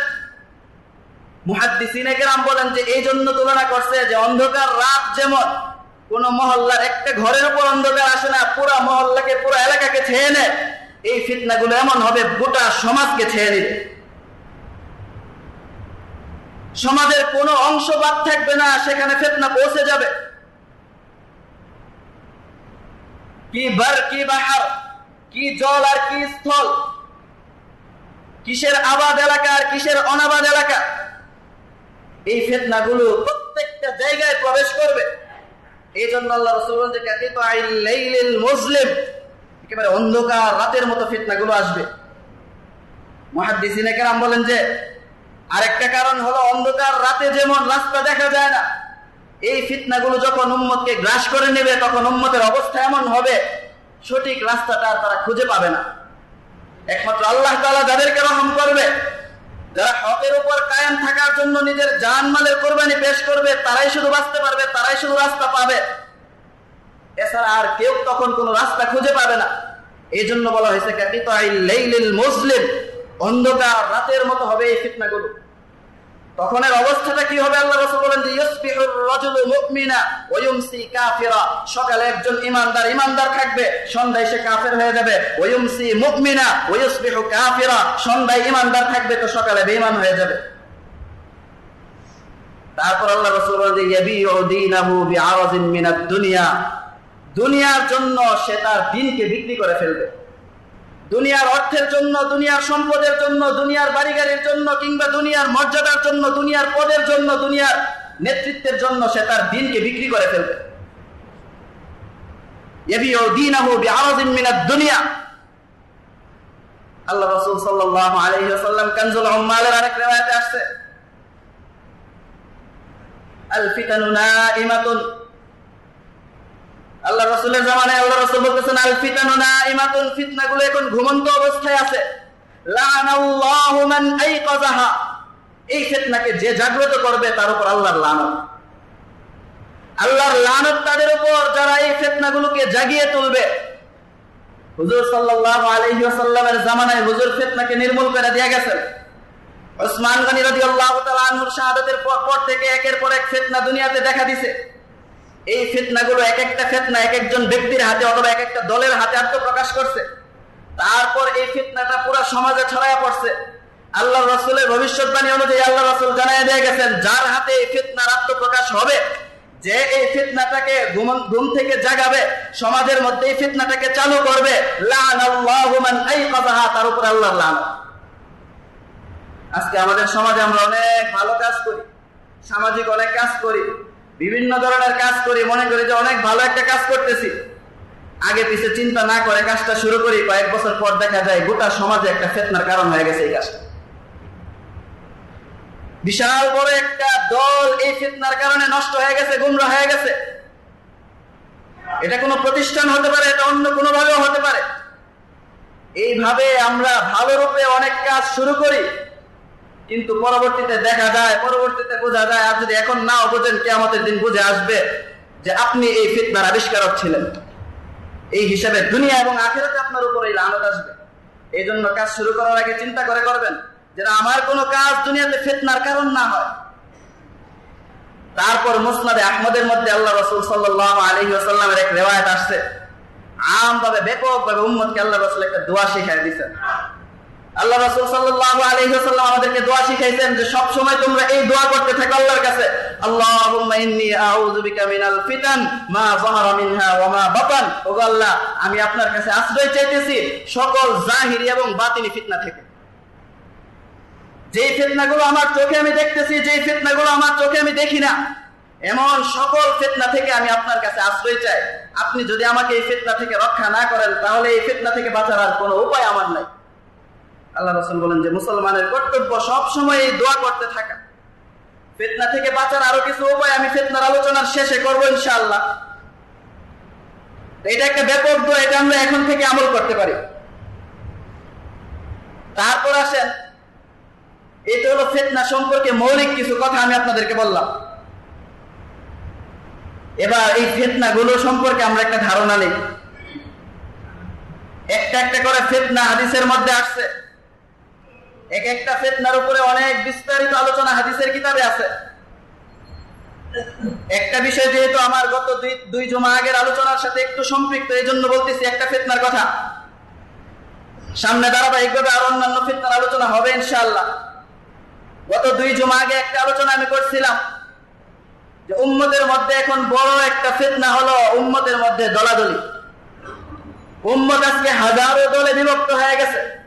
মুহাদ্দিসিনেকেরাম বলেন যে, এই জন্য তুলনা করছে যে, অন্ধকার রাত যেমন কোন মহল্লার একটা ঘরের উপর অন্ধকার আসে না, পুরা মহল্লাকে, পুরো এলাকাকে ছেয়ে নেয়। এই ফিতনাগুলো এমন হবে, গোটা সমাজকে ছেয়ে নিবে সমাজের কোনো অংশ বাদ থাকবে না, সেখানে ফেতনা পৌঁছে যাবে। কি বার, কি বাহার, কি জল আর কি স্থল? কিসের আবাদ এলাকা আর কিসের অনাবাদ এলাকা? এই ফেতনাগুলো প্রত্যেকটা জায়গায় প্রবেশ করবে। এই জন্য আল্লাহ রসুল মুসলিম একেবারে অন্ধকার রাতের মতো ফিতনাগুলো আসবে। মহাদিসিনে কেরাম বলেন যে, আরেকটা কারণ হলো অন্ধকার রাতে যেমন রাস্তা দেখা যায় না, এই ফিতনাগুলো যখন উম্মতকে গ্রাস করে নেবে, তখন উম্মতের অবস্থা এমন হবে, সঠিক রাস্তাটা তারা খুঁজে পাবে না। একমাত্র আল্লাহ তালা যাদেরকে রহম করবে, যারা হকের উপর কায়েম থাকার জন্য নিজের জান মালের কোরবানি পেশ করবে, তারাই শুধু বাঁচতে পারবে, তারাই শুধু রাস্তা পাবে। এছাড়া আর কেউ তখন কোনো রাস্তা খুঁজে পাবে না। এই জন্য বলা হয়েছে মুসলিম অন্ধকার রাতের মতো হবে এই ফিতনাগুলো। তখনের অবস্থাটা কি হবে? আল্লাহ রসুল বলেন যে সকালে একজন ইমানদার ইমানদার থাকবে, সন্ধ্যায় সে কাফের হয়ে যাবে। ওয়া ইউমসি মুমিনা ওয়া কাফিরা সন্ধ্যায় ইমানদার থাকবে তো সকালে বেঈমান হয়ে যাবে। তারপর আল্লাহ রসুল বলেন যে, ইয়াবিউ দীনাহু বিআরাজিন মিনাদ দুনিয়া দুনিয়ার জন্য সে তার দিনকে বিক্রি করে ফেলবে। দুনিয়ার অর্থের জন্য, দুনিয়ার সম্পদের জন্য, দুনিয়ার বাড়ি গাড়ির জন্য কিংবা দুনিয়ার মর্যাদার জন্য, দুনিয়ার পদের জন্য, দুনিয়ার নেতৃত্বের জন্য সে তার দিনকে বিক্রি করে ফেলবে। দুনিয়া। আল্লাহ রসুল সাল্লাহ আলহিহাল্লাম কানজুল উম্মালের আরেক রেওয়ায়তে আসছে। আল আল্লাহ রসুলের জামানায় আল্লাহ রসুল বলতেছেন, আল ফিতানু নাইমাতুন ফিতনাগুলো এখন ঘুমন্ত অবস্থায় আছে। লানাল্লাহু মান আইকাযাহা এই ফিতনাকে যে জাগ্রত করবে তার উপর আল্লাহর লানত। আল্লাহর লানত তাদের উপর যারা এই ফিতনাগুলোকে জাগিয়ে তুলবে। হুজুর সাল্লাল্লাহু আলাইহি ওয়াসাল্লামের জামানায় হুজুর ফিতনাকে নির্মূল করে দিয়ে গেছেন। ওসমান গনি রাদিয়াল্লাহু তাআলা আনহুর শাহাদাতের পর থেকে একের পর এক ফিতনা দুনিয়াতে দেখা দিছে। এই ফিতনাগুলো এক একটা ফিতনা এক একজন ব্যক্তির হাতে অথবা এক একটা দলের হাতে আত্মপ্রকাশ করছে। তারপর এই ফিতনাটা পুরো সমাজে ছড়ায় পড়ছে। আল্লাহ রসুলের ভবিষ্যৎবাণী অনুযায়ী আল্লাহ রসুল জানাই দিয়ে গেছেন, যার হাতে এই ফিতনার আত্মপ্রকাশ হবে, যে এই ফিতনাটাকে ঘুম থেকে জাগাবে, সমাজের মধ্যে এই ফিতনাটাকে চালু করবে তার উপর আল্লাহ আজকে আমাদের সমাজে আমরা অনেক ভালো কাজ করি, সামাজিক অনেক কাজ করি বিভিন্ন ধরনের কাজ করি, মনে করি যে অনেক ভালো একটা কাজ করতেছি। আগে পিছিয়ে চিন্তা না করে কাজটা শুরু করি, কয়েক বছর পর দেখা যায় গোটা সমাজে একটা ফেতনার কারণ হয়ে গেছে এই কাজটা। বিশাল বড় একটা দল এই ফিতনার কারণে নষ্ট হয়ে গেছে গুমরা হয়ে গেছে। এটা কোনো প্রতিষ্ঠান হতে পারে, এটা অন্য কোনো ভাবেও হতে পারে। এইভাবে আমরা ভালো রূপে অনেক কাজ শুরু করি। কিন্তু পরবর্তীতে দেখা যায়, পরবর্তীতে বোঝা যায়, আর যদি এখন নাও বোঝেন কেমতের দিন বুঝে আসবে যে আপনি এই ফিতনার আবিষ্কারক ছিলেন। এই হিসাবে দুনিয়া এবং আখেরাতে আপনার উপর এই লানত আসবে। এই জন্য কাজ শুরু করার আগে চিন্তা করে করবেন যেন আমার কোনো কাজ দুনিয়াতে ফেতনার কারণ না হয়। তারপর মুসনাদে আহমদের মধ্যে আল্লাহ রসুল সাল্লাহ আলহি আসাল্লামের এক রেওয়ায়ত আসছে। আম ভাবে ব্যাপক ভাবে উম্মদকে আল্লাহ রসুল একটা দোয়া শিখাই দিচ্ছেন আল্লাহ রসুল সাল্লাহ আলহিহাল্লাম আমাদেরকে দোয়া শিখাইছেন যে সব সময় তোমরা এই দোয়া করতে থাকো আল্লাহর কাছে। আল্লাহ, আমি আপনার কাছে আশ্রয় চাইতেছি সকল জাহিরি এবং বাতিনি ফিতনা থেকে। যেই ফেতনাগুলো আমার চোখে আমি দেখতেছি, যেই ফেতনাগুলো আমার চোখে আমি দেখি না, এমন সকল ফেতনা থেকে আমি আপনার কাছে আশ্রয় চাই। আপনি যদি আমাকে এই ফেতনা থেকে রক্ষা না করেন, তাহলে এই ফেতনা থেকে বাঁচার আর কোনো উপায় আমার নাই। আল্লাহ রসুল বলেন যে মুসলমানের কর্তব্য সব সময় এই দোয়া করতে থাকা। ফেতনা থেকে বাঁচার আরও কিছু উপায় আমি ফেতনার আলোচনার শেষে করব ইনশাআল্লাহ। এটা একটা ব্যাপক দোয়া, এটা আমরা এখন থেকে আমল করতে পারি। তারপর আসেন, এটা হলো ফেতনা সম্পর্কে মৌলিক কিছু কথা আমি আপনাদেরকে বললাম। এবার এই ফেতনা গুলো সম্পর্কে আমরা একটা ধারণা নেই। একটা একটা করে ফেতনা হাদিসের মধ্যে আসছে। এক একটা ফেতনার উপরে অনেক বিস্তারিত আলোচনা হাদিসের কিতাবে আছে। একটা বিষয় যেহেতু আমার গত দুই দুই জমা আগের আলোচনার সাথে একটু সম্পৃক্ত এই জন্য বলতেছি একটা ফেতনার কথা। সামনে ধারাবাহিকভাবে আর অন্যান্য ফেতনার আলোচনা হবে ইনশাআল্লাহ। গত দুই জমা আগে একটা আলোচনা আমি করছিলাম যে উম্মতের মধ্যে এখন বড় একটা ফেতনা হলো উম্মতের মধ্যে দলাদলি। উম্মত আজকে হাজারো দলে বিভক্ত হয়ে গেছে।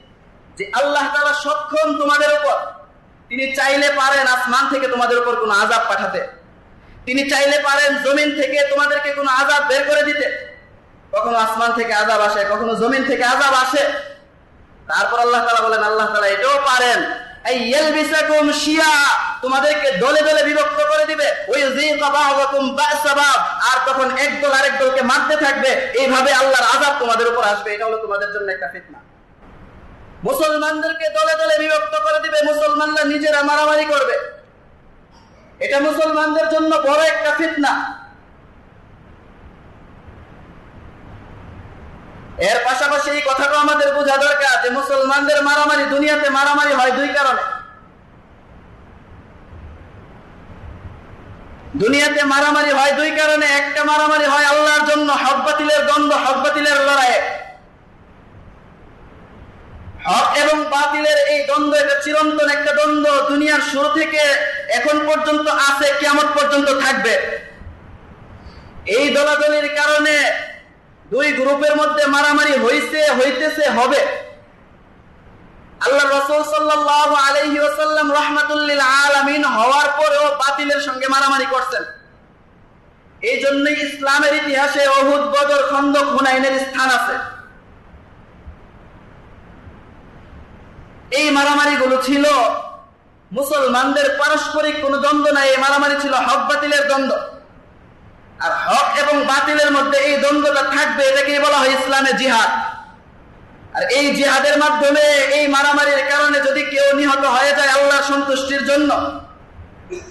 যে আল্লাহ তারা সক্ষম তোমাদের উপর, তিনি চাইলে পারেন আসমান থেকে তোমাদের উপর কোনো আজাব পাঠাতে। তিনি চাইলে পারেন জমিন থেকে তোমাদেরকে কোনো আজাব বের করে দিতে। কখনো আসমান থেকে আজাব আসে, কখনো জমিন থেকে আজাব আসে। তারপর আল্লাহ তালা বলেন, আল্লাহ তালা এটাও পারেন। এই শিয়া তোমাদেরকে দলে দলে বিভক্ত করে দিবে। ওই আর তখন এক দল আরেক দলকে মারতে থাকবে। এইভাবে আল্লাহর আযাব তোমাদের উপর আসবে। এটা হলো তোমাদের জন্য একটা ফিতনা। মুসলমানদেরকে দলে দলে বিভক্ত করে দিবে, মুসলমানরা নিজেরা মারামারি করবে। এটা মুসলমানদের জন্য বড় একটা ফিতনা। এর পাশাপাশি এই কথাটা আমাদের বোঝা দরকার যে মুসলমানদের মারামারি দুনিয়াতে মারামারি হয় দুই কারণে। দুনিয়াতে মারামারি হয় দুই কারণে। একটা মারামারি হয় আল্লাহর জন্য, হক বাতিলের দ্বন্দ্ব, হক বাতিলের লড়াই হক এবং বাতিলের এই দ্বন্দ্ব এটা চিরন্তন একটা দ্বন্দ্ব দুনিয়ার শুরু থেকে এখন পর্যন্ত আছে কেমন পর্যন্ত থাকবে। এই দলাদলির কারণে দুই গ্রুপের মধ্যে মারামারি হইছে, হইতেছে, হবে। আল্লাহ রসুল সাল্লাহ আলহি ওসাল্লাম রহমাতুল্লিল আলমিন হওয়ার পরেও বাতিলের সঙ্গে মারামারি করছেন। এই জন্যই ইসলামের ইতিহাসে অহুদ বদর খন্দক হুনাইনের স্থান আছে। এই মারামারি গুলো ছিল মুসলমানদের পারস্পরিক কোন দ্বন্দ্ব নাই, এই মারামারি ছিল হক বাতিলের দ্বন্দ্ব। আর হক এবং বাতিলের মধ্যে এই দ্বন্দ্বটা থাকবে, এটাকেই বলা হয় ইসলামের জিহাদ। আর এই জিহাদের মাধ্যমে এই মারামারির কারণে যদি কেউ নিহত হয়ে যায় আল্লাহর সন্তুষ্টির জন্য,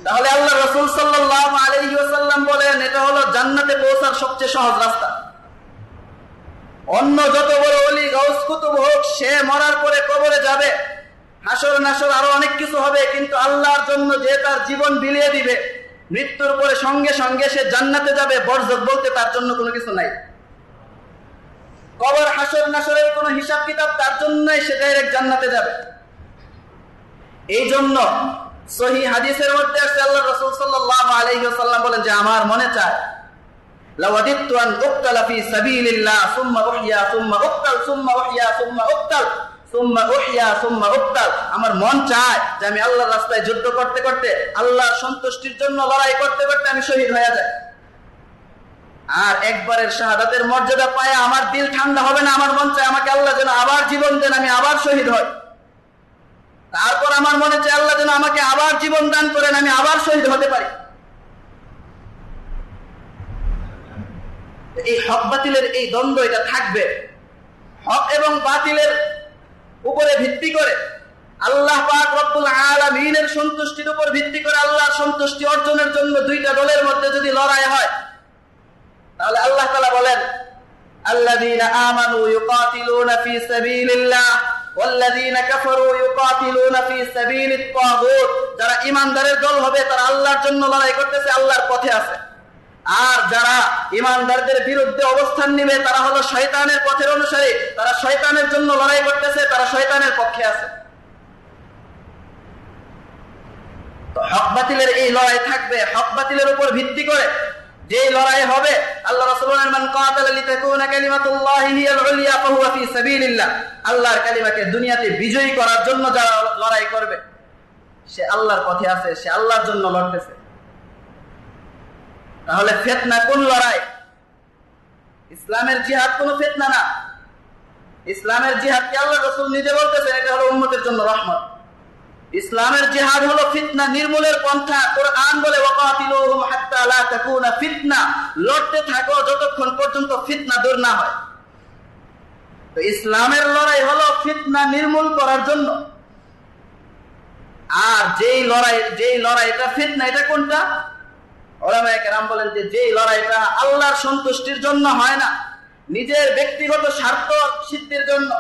তাহলে আল্লাহ রসুল সাল্লাহ আলহিউসাল্লাম বলেন, এটা হলো জান্নাতে পৌঁছার সবচেয়ে সহজ রাস্তা। অন্য যত বড় অলি গৌস কুতুব হোক, সে মরার পরে কবরে যাবে। হাসর নাসর আরও অনেক কিছু হবে, কিন্তু আল্লাহর জন্য যে তার জীবন বিলিয়ে দিবে, মৃত্যুর পরে সঙ্গে সঙ্গে সে জান্নাতে যাবে বরজত বলতে তার জন্য কোনো কিছু নাই। কবর, হাসর নাসরের কোন হিসাব কিতাব তার জন্যই সে ডাইরেক্ট জান্নাতে যাবে। এই জন্য সহি হাদিসের মধ্যে আসছে আল্লাহ রসুল সাল্লাহ আলহিহাল্লাম বলেন যে, আমার মনে চায় লাওয়াদিতু আন উক্তালা ফি সাবিলিল্লাহ, সুম্মা উহইয়া সুম্মা উক্তাল, সুম্মা উহইয়া সুম্মা উক্তাল। আমার মন চায় যে আমি আল্লাহর রাস্তায় যুদ্ধ করতে করতে, আল্লাহর সন্তুষ্টির জন্য লড়াই করতে করতে আমি শহীদ হয়ে যাই। আর একবারের শাহাদাতের মর্যাদা পায়, আমার দিল ঠান্ডা হবে না, আমার মন চায় আমাকে আল্লাহ যেন আবার জীবন দেন, আমি আবার শহীদ হই। তারপর আমার মনে চায় আল্লাহ যেন আমাকে আবার জীবন দান করেন, আমি আবার শহীদ হতে পারি। এই হক বাতিলের এই দ্বন্দ্ব এটা থাকবে হক এবং বাতিলের উপরে ভিত্তি করে আল্লাহ পাক রব্বুল আলামিনের সন্তুষ্টির উপর ভিত্তি করে আল্লাহর সন্তুষ্টি অর্জনের জন্য দুইটা দলের মধ্যে যদি লড়াই হয় তাহলে আল্লাহ তাআলা বলেন الذين آمنوا يقاتلون في سبيل الله والذين كفروا يقاتلون في سبيل الطاغوت যারা ঈমানদারের দল হবে তারা আল্লাহর জন্য লড়াই করতেছে আল্লাহর পথে আছে আর যারা ইমানদারদের বিরুদ্ধে অবস্থান নিবে, তারা হলো শয়তানের পথের অনুসারী। তারা শয়তানের জন্য লড়াই করতেছে, তারা শয়তানের পক্ষে আছে। হক বাতিলের এই লড়াই থাকবে। হক বাতিলের উপর ভিত্তি করে যে লড়াই হবে, আল্লাহ আল্লাহর কালিমাকে দুনিয়াতে বিজয়ী করার জন্য যারা লড়াই করবে, সে আল্লাহর পথে আছে, সে আল্লাহর জন্য লড়তেছে। তাহলে ফেতনা কোন লড়াই? ইসলামের জিহাদ কোন ফেতনা না। ইসলামের জিহাদ কে আল্লাহ রসুল নিজে বলতেছেন? এটা হলো উন্মতের জন্য রহমত। ইসলামের জিহাদ হলো ফিতনা, নির্মূলের পন্থা। কোরআন বলে, ওয়াকাতিলুহুম হাত্তা লা তাকুনা ফিতনা। লড়তে থাকো যতক্ষণ পর্যন্ত ফিতনা দূর না হয়। তো ইসলামের লড়াই হলো ফিতনা নির্মূল করার জন্য। আর যেই লড়াই, যেই লড়াইটা ফিতনা, এটা কোনটা? বলেন যে লড়াইটা আল্লাহর সন্তুষ্টির জন্য হয় না, নিজের ব্যক্তিগত স্বার্থ সিদ্ধির জন্য,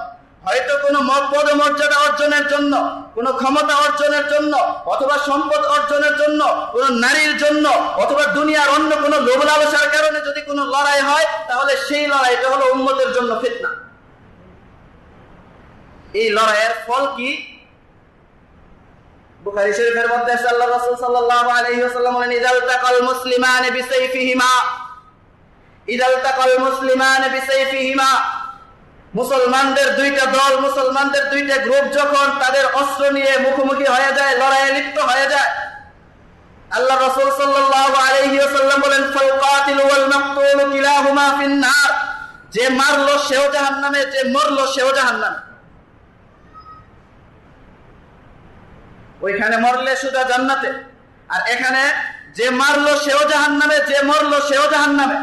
হয়তো কোনো পদ মর্যাদা অর্জনের জন্য, কোনো ক্ষমতা অর্জনের জন্য, অথবা সম্পদ অর্জনের জন্য, কোন নারীর জন্য, অথবা দুনিয়ার অন্য কোনো লোভ লালসার কারণে যদি কোনো লড়াই হয়, তাহলে সেই লড়াইটা হলো উন্মতের জন্য ফিতনা। এই লড়াইয়ের ফল কি? বুখারী শরীফের মধ্যে আল্লাহ রাসূল সাল্লাল্লাহু আলাইহি ওয়াসাল্লাম বলেন, ইদাল তাকাল মুসলিমান বিসাইফিহিমা। ইদাল তাকাল মুসলিমান বিসাইফিহিমা। মুসলমানদের দুইটা দল, মুসলমানদের দুইটা গ্রুপ যখন তাদের অস্ত্র নিয়ে মুখোমুখি হয়ে যায়, লড়াইয়ে লিপ্ত হয়ে যায়, আল্লাহ রাসূল সাল্লাল্লাহু আলাইহি ওয়াসাল্লাম বলেন, ফালকাতিল ওয়াল মাকতুল কিলাহুমা ফিন নার। যে মারলো সেও জাহান্নামে, যে মরলো সেও জাহান্নামে। ওইখানে মরলে সুদা জান্নাতে। আর এখানে যে মারলো সেও জাহান নামে যে মরলো সেও জাহান নামে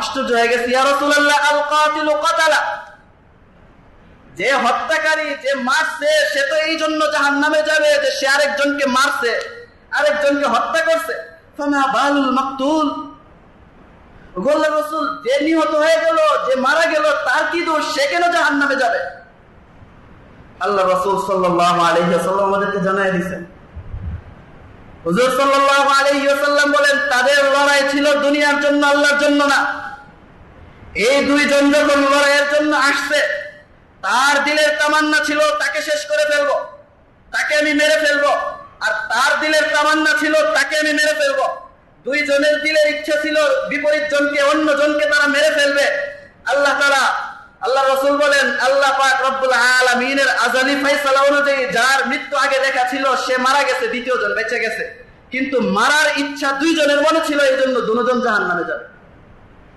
আশ্চর্য হয়ে গেছে যে হত্যাকারী যে মারছে, সে তো এই জন্য জাহান নামে যাবে যে সে আরেকজনকে মারছে, আরেকজনকে হত্যা করছে। মাকতুল। রসুল, যে নিহত হয়ে গেল, যে মারা গেল, তার কি দোষ? সে কেন জাহান নামে যাবে? আল্লাহ রসুল সাল্লাহ আমাদেরকে জানাই দিচ্ছেন হুজুর সাল্লাহ আলহিহাল্লাম বলেন, তাদের লড়াই ছিল দুনিয়ার জন্য, আল্লাহর জন্য না। এই দুইজন যখন লড়াইয়ের জন্য আসছে, তার দিলের তামান্না ছিল, তাকে শেষ করে ফেলব। তাকে আমি মেরে ফেলব। আর তার দিলের তামান্না ছিল, তাকে আমি মেরে ফেলব। দুইজনের দিলের ইচ্ছা ছিল, বিপরীত জনকে, অন্য জনকে তারা মেরে ফেলবে। আল্লাহ তারা আল্লাহ রসুল বলেন, আল্লাহ পাক রব্বুল আলমিনের আজালি ফাইসালা অনুযায়ী যার মৃত্যু আগে দেখা ছিল, সে মারা গেছে, দ্বিতীয় জন বেঁচে গেছে। কিন্তু মারার ইচ্ছা দুইজনের মনে ছিল এই জন্য দুজন জাহান নামে যাবে।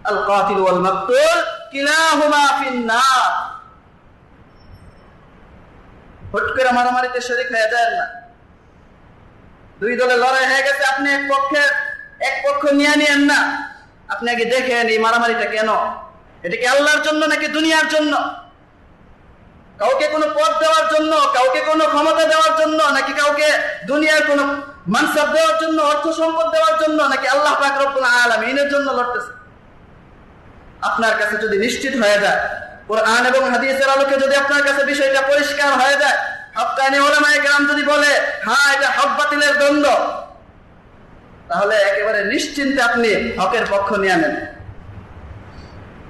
আল কাতিল ওয়াল মাকতুল কিলাহুমা ফিন্নার। হুট করে মারামারিতে হয়ে যায় না। দুই দলে লড়াই হয়ে গেছে, আপনি এক পক্ষের, এক পক্ষ নিয়ে নিয়েন না। আপনি আগে দেখেন এই মারামারিটা কেন? এটা কি আল্লাহর জন্য নাকি দুনিয়ার জন্য? কাউকে কোনো পদ দেওয়ার জন্য, কাউকে কোনো ক্ষমতা দেওয়ার জন্য, নাকি কাউকে দুনিয়ার কোনো মানসাব দেওয়ার জন্য, অর্থ সম্পদ দেওয়ার জন্য, নাকি আল্লাহ পাকরবুল আলমিনের জন্য লড়তেছে? আপনার কাছে যদি নিশ্চিত হয়ে যায়, কোরআন এবং হাদিসের আলোকে যদি আপনার কাছে বিষয়টা পরিষ্কার হয়ে যায় হকানি ওলামায় গ্রাম যদি বলে হ্যাঁ এটা হক বাতিলের দ্বন্দ্ব, তাহলে একেবারে নিশ্চিন্তে আপনি হকের পক্ষ নিয়ে নেন।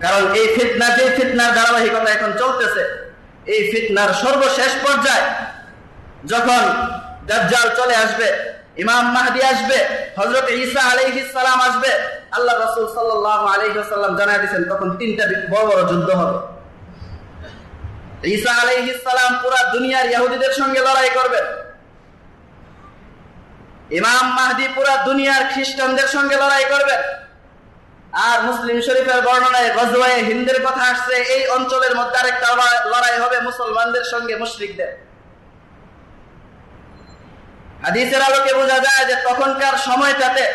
কারণ এই ফিতনা, যে ফিতনার ধারাবাহিকতা এখন চলতেছে, এই ফিতনার সর্বশেষ পর্যায়ে যখন দাজ্জাল চলে আসবে, ইমাম মাহদি আসবে হজরত ঈসা আলাইহিস সালাম আসবে আল্লাহ রাসূল সাল্লাল্লাহু আলাইহি ওয়াসাল্লাম জানাই দিয়েছেন, তখন তিনটা বড় বড় যুদ্ধ হবে। ঈসা আলাইহিস সালাম পুরো দুনিয়ার ইহুদিদের সঙ্গে লড়াই করবেন ইমাম মাহদি পুরা দুনিয়ার খ্রিস্টানদের সঙ্গে লড়াই করবেন আর মুসলিম শরীফের বর্ণনায় গজওয়ায় হিন্দের কথা আসছে, এই অঞ্চলের মধ্যে আরেকটা লড়াই হবে মুসলমানদের সঙ্গে মুশরিকদের। হাদিসের আলোকে বোঝা যায় যে তখনকার সময়টাতে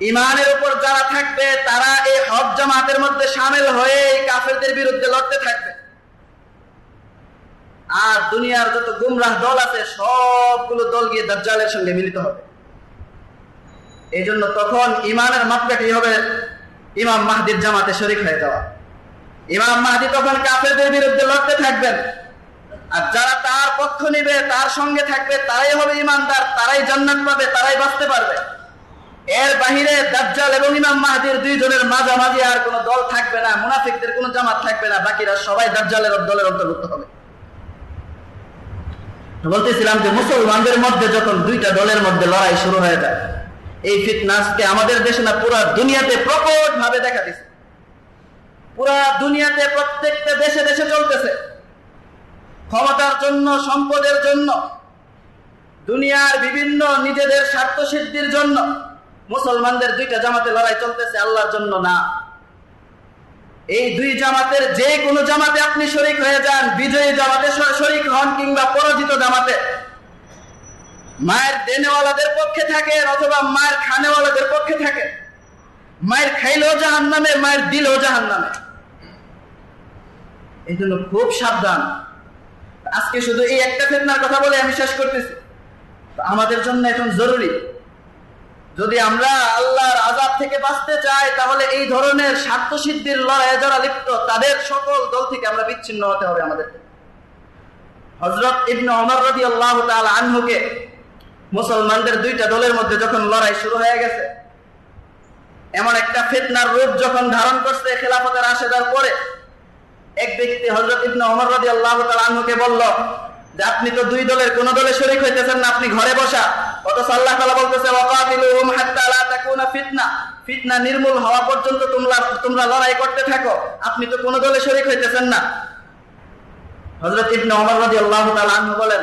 ইমানের উপর যারা থাকবে, তারা এই হজ জামাতের মধ্যে সামিল হয়ে এই কাফেরদের বিরুদ্ধে লড়তে থাকবে। আর দুনিয়ার যত গুমরাহ দল আছে, সবগুলো দল গিয়ে দাজ্জালের সঙ্গে মিলিত হবে। এই জন্য তখন ইমানের মাপকাঠি হবে ইমাম মাহদির জামাতে শরিক হয়ে যাওয়া। ইমাম মাহদি তখন কাফেরদের বিরুদ্ধে লড়তে থাকবেন। আর যারা তার পক্ষ নিবে, তার সঙ্গে থাকবে, তারাই হবে ইমানদার, তারাই জান্নাত পাবে, তারাই বাঁচতে পারবে। এর বাহিরে দাজ্জাল এবং ইমাম মাহদির দুইজনের মাঝামাঝি আর কোনো দল থাকবে না, মুনাফিকদের কোনো জামাত থাকবে না, বাকিরা সবাই দাজ্জালের দলের অন্তর্ভুক্ত হবে। বলতেছিলাম যে মুসলমানদের মধ্যে যখন দুইটা দলের মধ্যে লড়াই শুরু হয়ে যায় এই ফিটনাসকে আমাদের দেশে না, পুরা দুনিয়াতে প্রকট ভাবে দেখা দিচ্ছে পুরা দুনিয়াতে প্রত্যেকটা দেশে দেশে চলতেছে। ক্ষমতার জন্য, সম্পদের জন্য, দুনিয়ার বিভিন্ন নিজেদের স্বার্থ সিদ্ধির জন্য মুসলমানদের দুইটা জামাতে লড়াই চলতেছে, আল্লাহর জন্য না। এই দুই জামাতের যে কোনো জামাতে আপনি শরিক হয়ে যান, বিজয়ী জামাতে শরিক হন কিংবা পরাজিত জামাতে। মায়ের দেনেওয়ালাদের পক্ষে থাকেন অথবা মায়ের খানেওয়ালাদের পক্ষে থাকেন মায়ের খাইলেও জাহান নামে মায়ের দিলেও জাহান নামে এই জন্য খুব সাবধান। আজকে শুধু এই একটা ফেতনার কথা বলে আমি শেষ করতেছি। আমাদের জন্য এখন জরুরি। যদি আমরা আল্লাহর আজাদ থেকে বাঁচতে চাই, তাহলে এই ধরনের স্বার্থ সিদ্ধির লড়াই যারা লিপ্ত, তাদের সকল দল থেকে আমরা বিচ্ছিন্ন হতে হবে আমাদের হজরত ইবনে অমর রবি আল্লাহ আনহুকে মুসলমানদের দুইটা দলের মধ্যে যখন লড়াই শুরু হয়ে গেছে, এমন একটা ফেতনার রূপ যখন ধারণ করছে খেলাফতের আশেদার পরে, এক ব্যক্তি হজরত ইবনে অমর রবি আল্লাহ আনহুকে বলল, যে আপনি তো দুই দলের কোন দলে শরিক হইতেছেন না, আপনি ঘরে বসা। অথচ আল্লাহ তালা বলতেছে ফিতনা। ফিতনা নির্মূল হওয়া পর্যন্ত তোমরা তোমরা লড়াই করতে থাকো, আপনি তো কোন দলে শরিক হইতেছেন না। হজরত ইবনে ওমর রাদিয়াল্লাহু তাআলা আনহু বলেন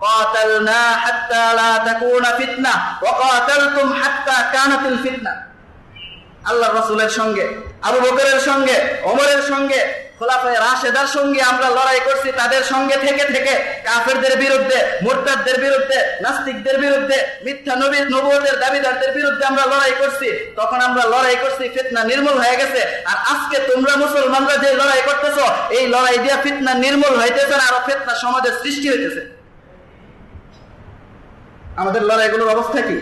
قاتلنا حتى لا تكون فتنة وقاتلتم حتى كانت الفتنة আল্লাহ রসুলের সঙ্গে আবু বকরের সঙ্গে ওমরের সঙ্গে খোলাফায় রাশেদার সঙ্গে আমরা লড়াই করছি তাদের সঙ্গে থেকে থেকে কাফেরদের বিরুদ্ধে মোরতাদদের বিরুদ্ধে নাস্তিকদের বিরুদ্ধে মিথ্যা নবীর নবুয়তের দাবিদারদের বিরুদ্ধে আমরা লড়াই করছি তখন আমরা লড়াই করছি ফিতনা নির্মূল হয়ে গেছে আর আজকে তোমরা মুসলমানরা যে লড়াই করতেছো এই লড়াই দিয়া ফিতনা নির্মূল হইতেছে না আরো ফিতনা সমাজের সৃষ্টি হইতেছে আমাদের লড়াইগুলোর অবস্থা কি?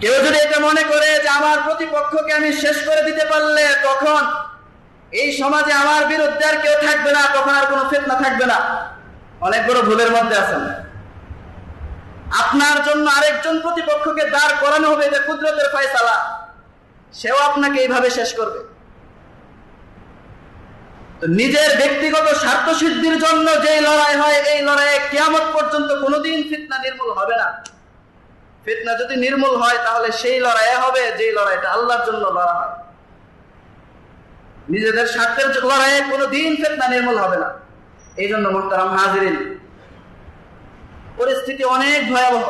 কেউ যদি এটা মনে করে যে আমার প্রতিপক্ষকে আমি শেষ করে দিতে পারলে তখন এই সমাজে আমার বিরুদ্ধে আর কেউ থাকবে না, তখন আর কোনো ফেতনা থাকবে না। অনেক বড় ভুলের মধ্যে আছেন। আপনার জন্য আরেকজন প্রতিপক্ষকে দাঁড় করানো হবে এটা কুদরতের ফয়সালা, সেও আপনাকে এইভাবে শেষ করবে। নিজের ব্যক্তিগত স্বার্থ সিদ্ধির জন্য যে লড়াই হয়, এই লড়াইয়ে কেয়ামত পর্যন্ত কোনোদিন ফিতনা নির্মূল হবে না। ফিতনা যদি নির্মূল হয়, তাহলে সেই লড়াই হবে যে লড়াইটা আল্লাহর জন্য লড়া হয়। নিজেদের স্বার্থের লড়াইয়ে কোনো দিন ফেতনা নির্মূল হবে না। এই জন্য মোহতারাম হাজিরিন, পরিস্থিতি অনেক ভয়াবহ।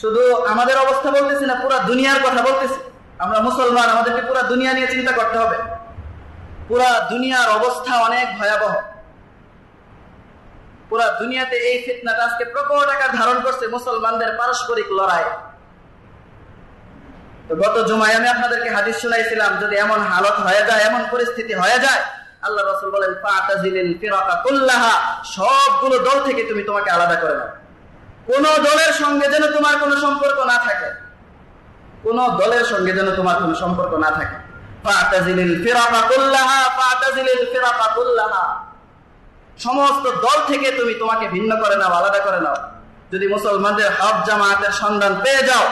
শুধু আমাদের অবস্থা বলতেছি না, পুরা দুনিয়ার কথা বলতেছি। আমরা মুসলমান, আমাদেরকে পুরা দুনিয়া নিয়ে চিন্তা করতে হবে। পুরা দুনিয়ার অবস্থা অনেক ভয়াবহ। পুরা দুনিয়াতে এই ফিতনাটা আজকে প্রকট আকার ধারণ করছে মুসলমানদের পারস্পরিক লড়াই। তো গত জুমায় আমি আপনাদেরকে হাদিস শুনাইছিলাম, যদি এমন হালত হয়ে যায়, এমন পরিস্থিতি হয়ে যায়, আল্লাহ রসুল বলেন কুল্লাহা সবগুলো দল থেকে তুমি তোমাকে আলাদা করে নাও। কোন দলের সঙ্গে যেন তোমার কোনো সম্পর্ক না থাকে। কোন দলের সঙ্গে যেন তোমার কোনো সম্পর্ক না থাকে। সমস্ত দল থেকে তুমি তোমাকে ভিন্ন করে নাও, আলাদা করে নাও। যদি মুসলমানদের হক জামাতের সন্ধান পেয়ে যাও,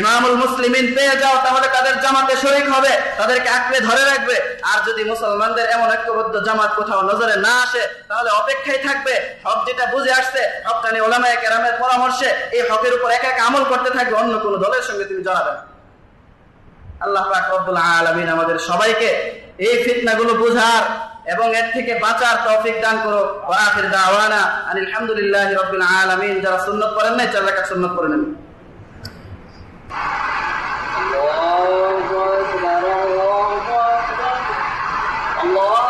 ইমামুল মুসলিমিন পেয়ে যাও, তাহলে তাদের জামাতে শরিক হবে, তাদেরকে আঁকড়ে ধরে রাখবে। আর যদি মুসলমানদের এমন ঐক্যবদ্ধ জামাত কোথাও নজরে না আসে, তাহলে অপেক্ষায় থাকবে। হক যেটা বুঝে আসছে হকানি ওলামায় কেরামের পরামর্শে, এই হকের উপর এক এক আমল করতে থাকবে, অন্য কোনো দলের সঙ্গে তুমি জড়াবে আল্লাহ রব্বুল আলমিন আমাদের সবাইকে এই ফিতনাগুলো বোঝার এবং এর থেকে বাঁচার তৌফিক দান করো ওয়াখির দাওয়ানা আলহামদুলিল্লাহ রব্বিল যারা সুন্নত করেন নাই, চার রাখা সুন্নত করে নেবেন Allah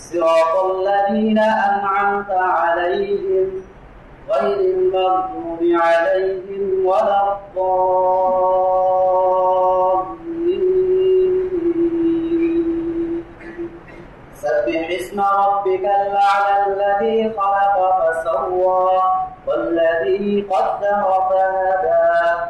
صراط الذين أنعمت عليهم غير المغضوب عليهم ولا الضالين. سبح اسم ربك الأعلى الذي خلق فسوى والذي قدر فهدى.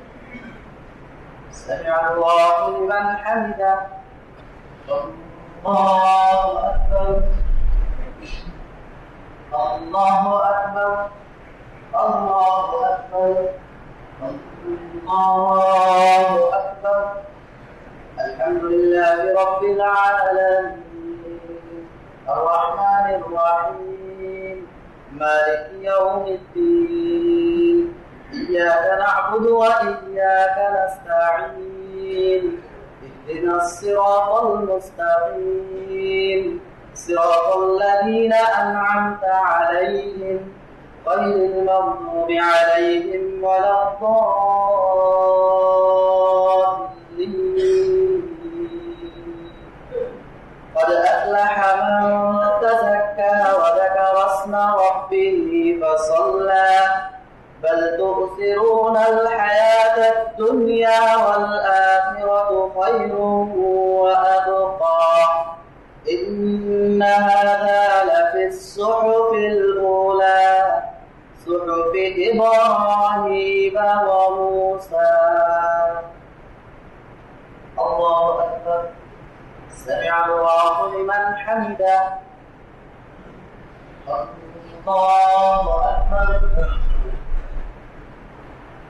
سمع الله لمن حمده. الله أكبر. الله أكبر. الله أكبر. الله أكبر. الحمد لله رب العالمين. الرحمن الرحيم. مالك يوم الدين. إياك نعبد وإياك نستعين. اهدنا الصراط المستقيم. صراط الذين أنعمت عليهم. غير المغضوب عليهم ولا الضالين. قد أفلح من تزكى وذكر اسم ربه فصلى. بل تؤثرون الحياة الدنيا والآخرة خير وأبقى. إن هذا لفي الصحف الأولى صحف إبراهيم وموسى. الله أكبر. سمع الله لمن حمده. الله أكبر.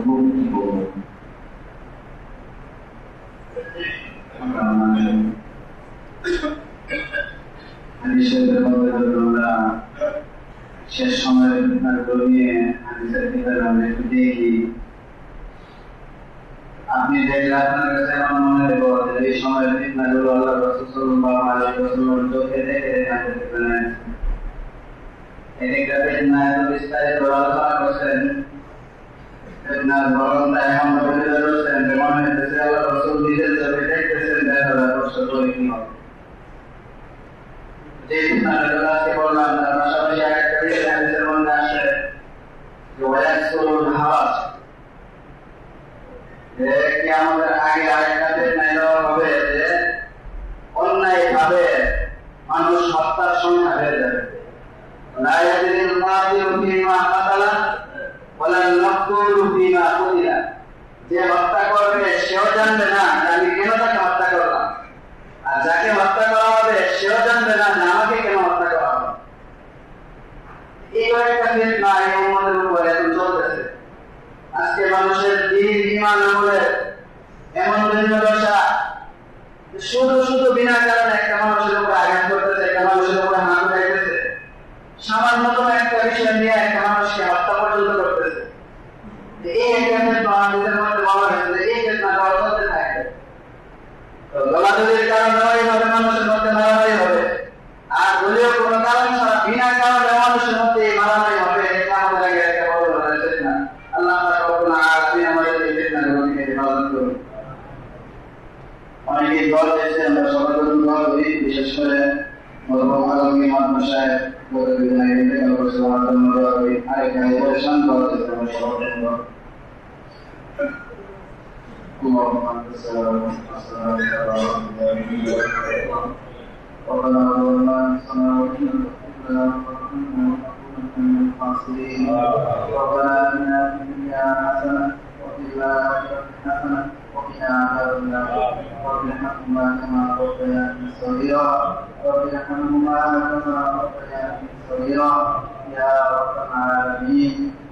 আমরা শেষ সময়ের ঘটনাগুলো নিয়ে হাদিসের ভিতরে আমরা একটু দেখি আপনি দেখলে আপনার কাছে আমার মনে হলো যে এই সময়ের ফিতনাগুলো আল্লাহ রাসূল সাল্লাল্লাহু আলাইহি ওয়াসাল্লামের চোখে দেখে দেখে হাদিসে ফেলে এদিকটা ফিতনা এত বিস্তারিত আলোচনা করছেন Fernando Baronda es un proveedor de Antemón especial a los subdirectos de representados de la Corso Político. Jadi, adalah sekolah dan masyarakat kami dan sekolah nasib. Riwayat suruh hawas. যে কি আমাদের আগে আরেকটাতে নাই হবে যে অন্যায় ভাবে মানুষ হত্যার সংখ্যা হয়ে যাবে রাজনীতির মাধ্যমে যে হত্যা করবে, সেও জানবে না, আমি কেন তাকে হত্যা করলাম? আর যাকে হত্যা করা হবে, সেও জানবে না আমাকে কেন হত্যা করা হবে? এই কয়েকটা ফিতনা এই উম্মতের উপর এখন চলতেছে। আজকে মানুষের দিন ইমান আমলের এমন বিভিন্ন দশা। শুধু শুধু বিনা কারণে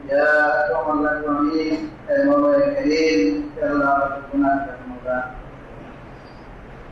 Ya Tuhan Al-Amin, Allah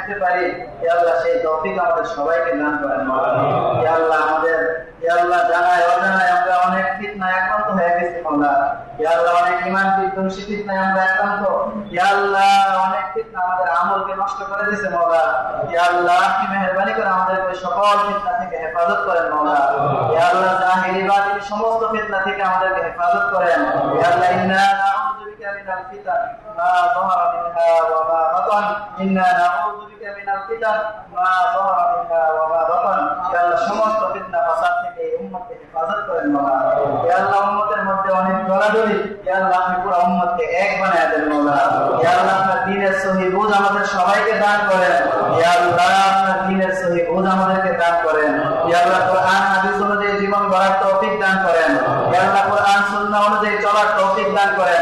থাকতে পারি। Allah, সেই তৌফিক আমাদের সবাইকে দান করেন আল্লাহ। আমাদের আল্লাহ জানায় অজানায় আমরা অনেক আক্রান্ত হয়ে গেছি আল্লাহ অনেক ইমান বিধ্বংসী ফিতনায় আমরা ইয়া আল্লাহ অনেক ফিতনা আমাদের আমলকে নষ্ট করে দিয়েছে আল্লাহ আপনি মেহেরবানি করে আমাদের ওই সকল ফিতনা থেকে হেফাজত করেন আল্লাহ জাহিরি সমস্ত ফিতনা থেকে আমাদেরকে হেফাজত করেন। আল্লাহ মা যাহারা মিনহা ওয়া মা বাতান ইন্না নাউযু বিকা মিনাল ফিতান মা যাহারা মিনহা ওয়া মা বাতান ইয়া আল্লাহ, সমস্ত ফিতনা ফাসাদ থেকে উম্মতকে হেফাজত করেন মাওলা ইয়া আল্লাহ, উম্মতের মধ্যে অনেক দলাদলি। ইয়া আল্লাহ, আপনি পুরো উম্মতকে এক বানায় দেন মাওলা ইয়া আল্লাহ, আপনার দ্বীনের সহি বুঝ আমাদের সবাইকে দান করেন। ইয়া আল্লাহ, আপনার দ্বীনের সহি বুঝ আমাদেরকে দান করেন। ইয়া আল্লাহ, কোরআন, হাদিস অনুযায়ী জীবন গড়ার তৌফিক দান করেন। ইয়া আল্লাহ, কোরআন, সুন্নাহ অনুযায়ী চলার তৌফিক দান করেন।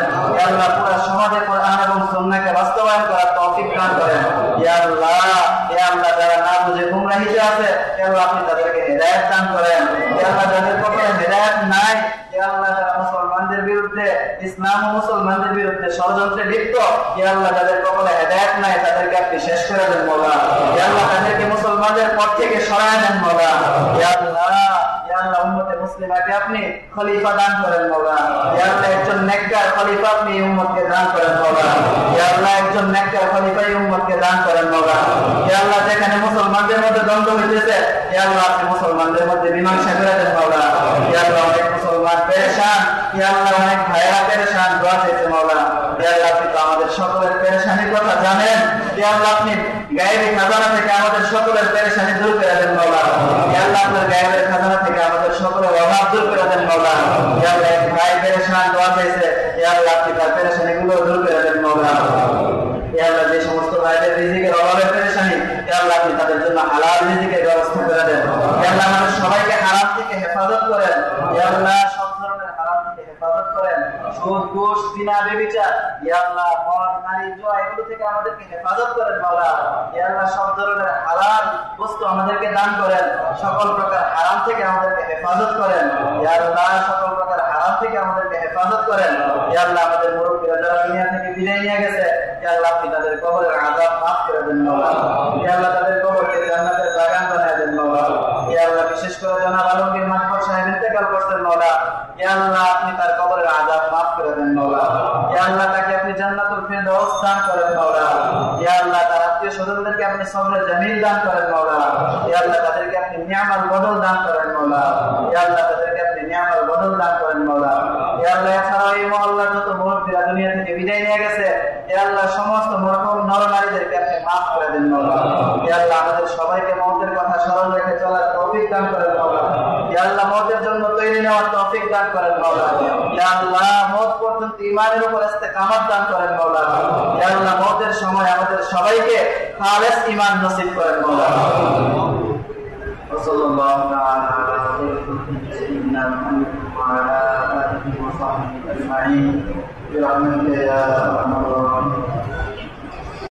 আল্লাহ পুরো সমাজে কোরআন এবং সুন্নাহকে বাস্তবায়ন করার তৌফিক দান করেন। ইয়া আল্লাহ ইয়া আল্লাহ যারা না বুঝে গুমরাহিতে আছে ইয়া আল্লাহ আপনি তাদেরকে হেদায়েত দান করেন। ইয়া আল্লাহ যাদের কপালে হেদায়েত নাই ইয়া আল্লাহ যারা মুসলমানদের বিরুদ্ধে, ইসলাম ও মুসলমানদের বিরুদ্ধে ষড়যন্ত্রে লিপ্ত ইয়া আল্লাহ যাদের কপালে হেদায়েত নাই, তাদেরকে আপনি শেষ করে দেন, মৌলা। ইয়া আল্লাহ তাদেরকে মুসলমানদের পথ থেকে সরায় দেন, মৌলা। ইয়া আল্লাহ মুসলিমাকে আপনি খলিফা দান করেন যেখানে মুসলমানদের মধ্যে দ্বন্দ্ব হইতেছে আপনি মুসলমানদের মধ্যে মীমাংসা করে আল্লাহ, অনেক মুসলমান পেরেশান। অনেক ভাইরা পেরেশান, দোয়া আমাদের সকলের পেরেশানির কথা জানেন। আপনি গায়েবী খাজানা থেকে আমাদের সকলের পেরেশানি দূর করে দেন আমাদের সকলের অভাব দূর করে দেন মৌলা ইয়া আল্লাহ এক ভাই পেরেশান দোয়া চাইছে ইয়া আল্লাহ আপনি তার পেরেশানি গুলো দূর করে দেন মৌলা ইয়া আল্লাহ যে সমস্ত ভাইদের রিজিকের অভাবের পেরেশানি ইয়া আল্লাহ আপনি তাদের জন্য হালাল রিজিকের ব্যবস্থা করে দেন। আল্লাহ আমাদের সবাইকে হারাম থেকে হেফাজত করেন। আল্লাহ, সব ধরনের হারাম থেকে হেফাজত করেন। সুদ, ঘুষ, জিনা, বেবিচার আল্লাহ, মদ, নারী, জুয়া, এগুলো থেকে আমাদেরকে হেফাজত করেন মাওলা। আল্লাহ, সব ধরনের হালাল বস্তু আমাদেরকে দান করেন। সকল প্রকার হারাম থেকে আমাদেরকে হেফাজত করেন। আল্লাহ, সকল প্রকার হারাম থেকে আমাদেরকে হেফাজত করেন। আল্লাহ, আমাদের মুরব্বীরা যারা দুনিয়া থেকে বিদায় নিয়ে গেছে আল্লাহ, আপনি তাদের কবরের আযাব মাফ করে দেন মাওলা। আল্লাহ, তাদের আল্লাহ, বিশেষ করে জনাব আলমগীর মাহবুব সাহেব ইন্তেকাল করছেন ইয়া আল্লাহ, আপনি তার কবরের আযাব মাফ করে দেন ইয়া আল্লাহ, তাকে আপনি জান্নাতুল ফিরদৌস দান করেন ইয়া আল্লাহ, তার আত্মীয় স্বজনদেরকে আপনি সবরে জামিল দান করেন ইয়া আল্লাহ, তাদেরকে আপনি নিয়ামাল বদল দান করেন ইয়া আল্লাহ, তাদেরকে আপনি নিয়ামাল বদল দান করেন ইয়া আল্লাহ, এছাড়াও এই মহল্লার যত মুরব্বীরা দুনিয়া থেকে বিদায় নিয়ে গেছে, ইয়া আল্লাহ, সমস্ত মরহুম নরনারীদেরকে আপনি মাফ করে দেন মাওলা ইয়া আল্লাহ, আমাদের সবাইকে মৌতের কথা স্মরণ রেখে চলার তৌফিক দান করেন মাওলা ইয়া আল্লাহ মৌতের জন্য তৈরি নেওয়ার তৌফিক দান করেন মাওলা ইয়া আল্লাহ মৌত পর্যন্ত ইমানের উপর ইস্তেকামত দান করেন মাওলা ইয়া আল্লাহ মৌতের সময় আমাদের সবাইকে খালেস ইমান নসিব করেন মাওলা وصلى الله تعالى على خير سيدنا محمد وعلى اله وصحبه اجمعين برحمتك يا ارحم الراحمين